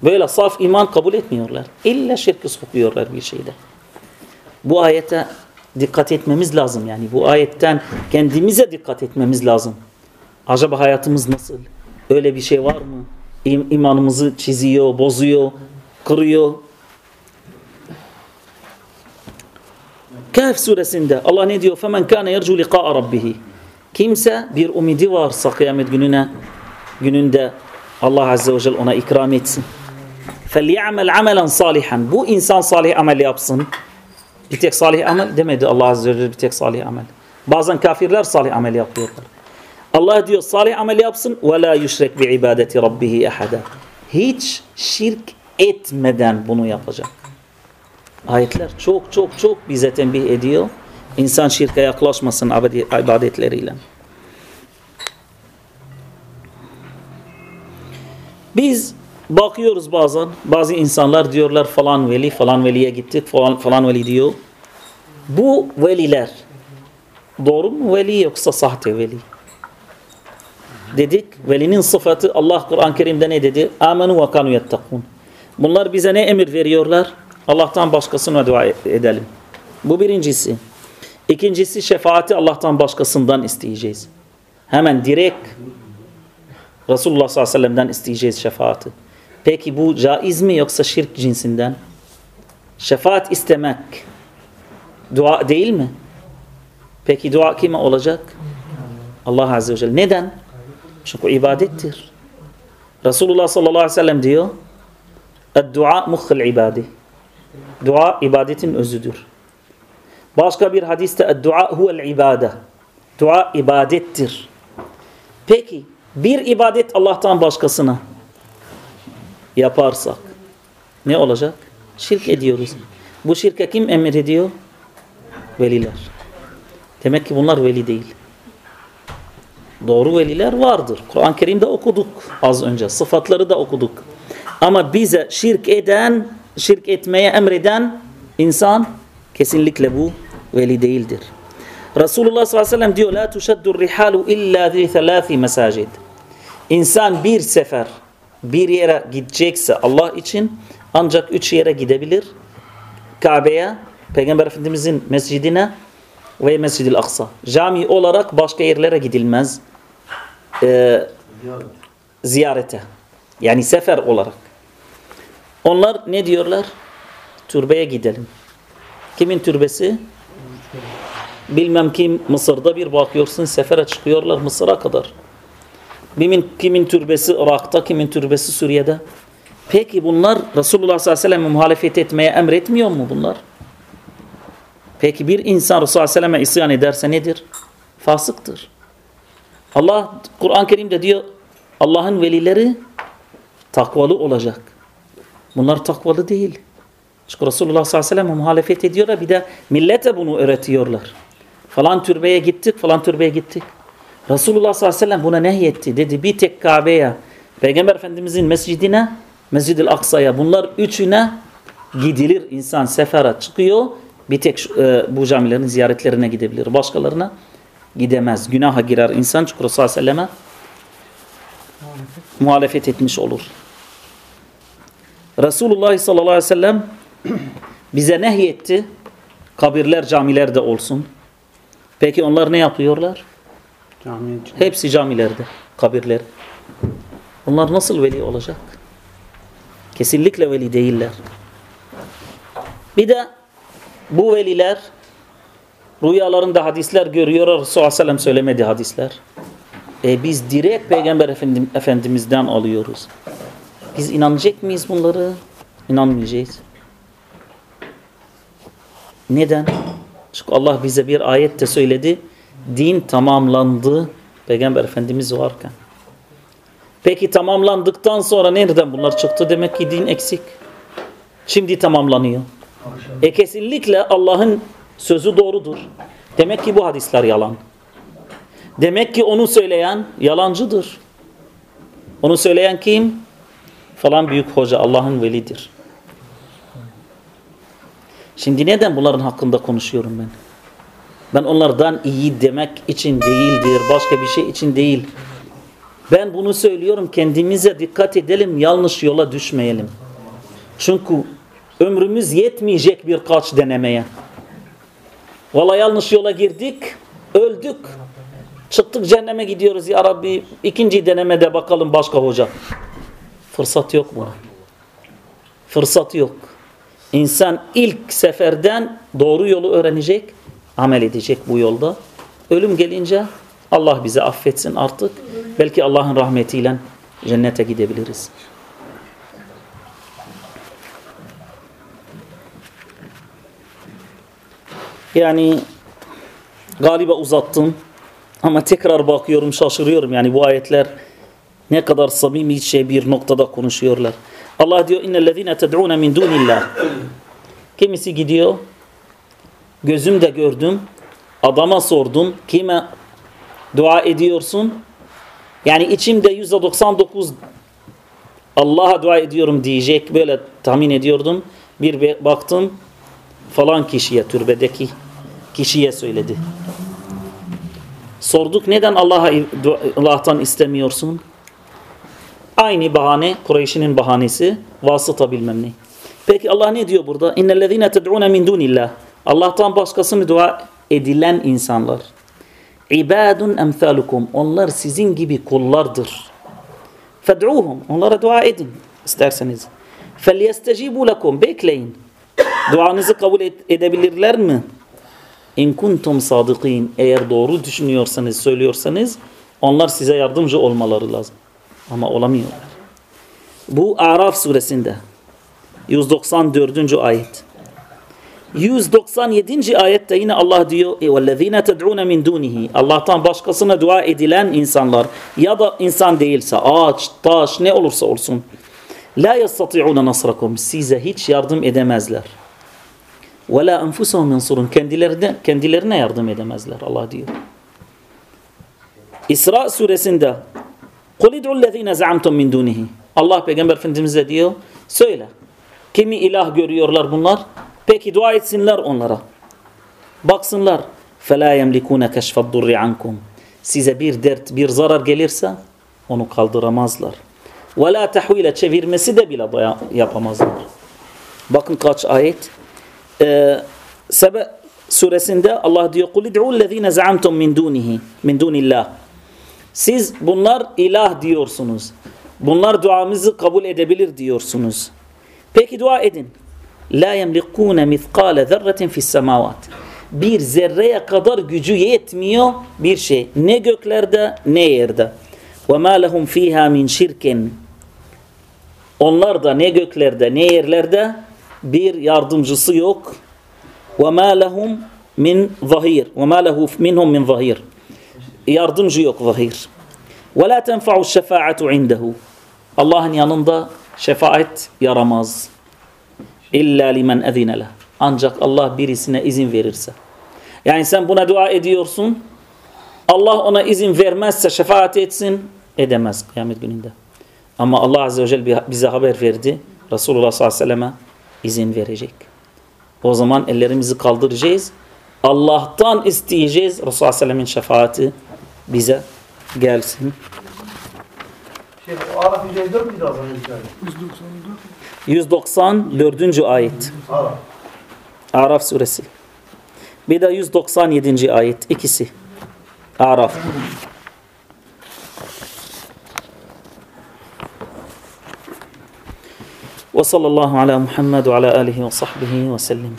Böyle saf iman kabul etmiyorlar. İlla şirki sokuyorlar bir şeyde. Bu ayete dikkat etmemiz lazım yani. Bu ayetten kendimize dikkat etmemiz lazım. Acaba hayatımız nasıl? Öyle bir şey var mı? İm imanımızı çiziyor, bozuyor, kırıyor. Kehf suresinde Allah ne diyor? فَمَنْ كَانَ يَرْجُوا لِقَاءَ رَبِّهِ Kimse bir umidi varsa kıyamet gününe gününde Allah Azze ve Celle ona ikram etsin. فَلْيَعْمَلْ عَمَلًا صَالِحًا Bu insan salih amel yapsın. Bir tek salih amel demedi Allah Azze ve Celle bir tek salih amel. Bazen kafirler salih amel yapıyorlar. Allah diyor salih amel yapsın وَلَا يُشْرَكْ بِعِبَادَةِ رَبِّهِ اَحَدًا Hiç şirk etmeden bunu yapacak. Ayetler çok çok çok bize tembih ediyor. İnsan şirke yaklaşmasın ibadetleriyle. Biz bakıyoruz bazen bazı insanlar diyorlar falan veli falan veliye gittik falan, falan veli diyor. Bu veliler doğru mu veli yoksa sahte veli? Dedik velinin sıfatı Allah Kur'an-ı Kerim'de ne dedi? Amenu ve kanu yettekun. Bunlar bize ne emir veriyorlar? Allah'tan başkasına dua edelim. Bu birincisi. İkincisi şefaati Allah'tan başkasından isteyeceğiz. Hemen direkt Resulullah sallallahu aleyhi ve sellem'den isteyeceğiz şefaati. Peki bu caiz mi yoksa şirk cinsinden? Şefaat istemek dua değil mi? Peki dua kime olacak? Allah azze ve celle. Neden? Çünkü ibadettir. Resulullah sallallahu aleyhi ve sellem diyor Dua muhul ibadi. Dua ibadetin özüdür. Başka bir hadiste dua huvel ibade. Dua ibadettir. Peki bir ibadet Allah'tan başkasına yaparsak ne olacak? Şirk ediyoruz. Bu şirke kim emir ediyor? Veliler. Demek ki bunlar veli değil. Doğru veliler vardır. Kur'an-ı Kerim'de okuduk az önce. Sıfatları da okuduk. Ama bize şirk eden, şirk etmeye emreden insan kesinlikle bu veli değildir. Resulullah sallallahu aleyhi ve sellem diyor la tuşaddu rihalu illa zi mesacid. İnsan bir sefer bir yere gidecekse Allah için ancak üç yere gidebilir. Kabe'ye, Peygamber Efendimizin mescidine ve Mescid-i Aksa. Cami olarak başka yerlere gidilmez. Ee, ziyarete. Yani sefer olarak. Onlar ne diyorlar? Türbeye gidelim. Kimin türbesi? Bilmem kim Mısır'da bir bakıyorsun sefere çıkıyorlar Mısır'a kadar. Kimin, kimin türbesi Irak'ta, kimin türbesi Suriye'de. Peki bunlar Resulullah sallallahu aleyhi ve sellem'e muhalefet etmeye emretmiyor mu bunlar? Peki bir insan Resulullah sallallahu aleyhi ve isyan ederse nedir? Fasıktır. Allah Kur'an-ı Kerim'de diyor Allah'ın velileri takvalı olacak. Bunlar takvalı değil. Çünkü Resulullah sallallahu aleyhi ve sellem'e muhalefet ediyorlar. Bir de millete bunu öğretiyorlar. Falan türbeye gittik, falan türbeye gittik. Resulullah sallallahu aleyhi ve sellem buna nehyetti. Dedi bir tek Kabe'ye, Peygamber Efendimizin mescidine, Mescid-i Aksa'ya bunlar üçüne gidilir. İnsan sefere çıkıyor. Bir tek e, bu camilerin ziyaretlerine gidebilir. Başkalarına gidemez. Günaha girer insan. Çünkü Resulullah sallallahu aleyhi ve selleme muhalefet etmiş olur. Resulullah sallallahu aleyhi ve sellem bize nehyetti. Kabirler camilerde olsun. Peki onlar ne yapıyorlar? Camiye Hepsi camilerde, kabirler. Bunlar nasıl veli olacak? Kesinlikle veli değiller. Bir de bu veliler Rüyalarında hadisler görüyor. Resulullah sellem söylemedi hadisler. E biz direkt Peygamber Efendim, Efendimiz'den alıyoruz. Biz inanacak mıyız bunları? İnanmayacağız. Neden? Çünkü Allah bize bir ayette söyledi. Din tamamlandı Peygamber Efendimiz varken. Peki tamamlandıktan sonra nereden bunlar çıktı? Demek ki din eksik. Şimdi tamamlanıyor. E kesinlikle Allah'ın sözü doğrudur. Demek ki bu hadisler yalan. Demek ki onu söyleyen yalancıdır. Onu söyleyen kim? Falan büyük hoca Allah'ın velidir. Şimdi neden bunların hakkında konuşuyorum ben? Ben onlardan iyi demek için değildir. Başka bir şey için değil. Ben bunu söylüyorum kendimize dikkat edelim. Yanlış yola düşmeyelim. Çünkü ömrümüz yetmeyecek birkaç denemeye. Valla yanlış yola girdik. Öldük. Çıktık cehenneme gidiyoruz ya Rabbi. ikinci denemede bakalım başka hoca. Fırsat yok buna. Fırsat yok. İnsan ilk seferden doğru yolu öğrenecek, amel edecek bu yolda. Ölüm gelince Allah bize affetsin artık. Belki Allah'ın rahmetiyle cennete gidebiliriz. Yani galiba uzattım ama tekrar bakıyorum şaşırıyorum. Yani bu ayetler ne kadar samimi şey bir noktada konuşuyorlar. Allah diyor innellezine ted'un min dunillah. Kimisi gidiyor gözümde gördüm adama sordum kime dua ediyorsun? Yani içimde %99 Allah'a dua ediyorum diyecek böyle tahmin ediyordum. Bir baktım falan kişiye türbedeki kişiye söyledi. Sorduk neden Allah'a Allah'tan istemiyorsun? Aynı bahane Kureyş'in bahanesi vasıta bilmem ne. Peki Allah ne diyor burada? İnnellezine ted'un min dunillah. Allah'tan başkasını dua edilen insanlar. İbadun emsalukum. Onlar sizin gibi kullardır. Fed'uhum. Onlara dua edin isterseniz. Felyestecibu lekum. Bekleyin. Duanızı kabul edebilirler mi? İn kuntum sadıkin. Eğer doğru düşünüyorsanız, söylüyorsanız onlar size yardımcı olmaları lazım. Ama olamıyorlar. Bu Araf suresinde 194. ayet. 197. ayette yine Allah diyor وَالَّذ۪ينَ تَدْعُونَ مِنْ دُونِهِ Allah'tan başkasına dua edilen insanlar ya da insan değilse ağaç, taş ne olursa olsun la يَسْتَطِعُونَ نَصْرَكُمْ Size hiç yardım edemezler. وَلَا أَنْفُسَهُمْ يَنْصُرُونَ kendilerine, kendilerine yardım edemezler Allah diyor. İsra suresinde قُلْ اِدْعُوا الَّذ۪ينَ زَعَمْتُمْ مِنْ دُونِهِ Allah Peygamber Efendimiz'e diyor söyle kimi ilah görüyorlar bunlar Peki dua etsinler onlara. Baksınlar. فَلَا يَمْلِكُونَ كَشْفَ الضُّرِّ عَنْكُمْ Size bir dert, bir zarar gelirse onu kaldıramazlar. وَلَا تَحْوِيلَ Çevirmesi de bile yapamazlar. Bakın kaç ayet. Ee, Sebe suresinde Allah diyor قُلْ اِدْعُوا الَّذ۪ينَ زَعَمْتُمْ مِنْ دُونِهِ مِنْ دُونِ اللّٰهِ siz bunlar ilah diyorsunuz. Bunlar duamızı kabul edebilir diyorsunuz. Peki dua edin la yemlikune mithqale zerretin fis semavat. Bir zerreye kadar gücü yetmiyor bir şey. Ne göklerde ne yerde. Ve ma lehum fiha min şirkin. Onlar da ne göklerde ne yerlerde bir yardımcısı yok. Ve ma lehum min zahir. Ve ma lehu minhum min zahir. Yardımcı yok zahir. Ve la tenfa'u şefaatu indehu. Allah'ın yanında şefaat yaramaz. İlla limen ezine leh. Ancak Allah birisine izin verirse. Yani sen buna dua ediyorsun. Allah ona izin vermezse şefaat etsin. Edemez kıyamet gününde. Ama Allah Azze ve Celle bize haber verdi. Resulullah sallallahu aleyhi ve selleme izin verecek. O zaman ellerimizi kaldıracağız. Allah'tan isteyeceğiz. Resulullah sallallahu aleyhi ve sellemin şefaati bize gelsin. Şey, o Araf 154 müydü az önce? 194. ayet. Araf. Araf suresi. Bir de 197. ayet. ikisi. Araf. Muhammed ve ala alihi ve sahbihi ve sellem.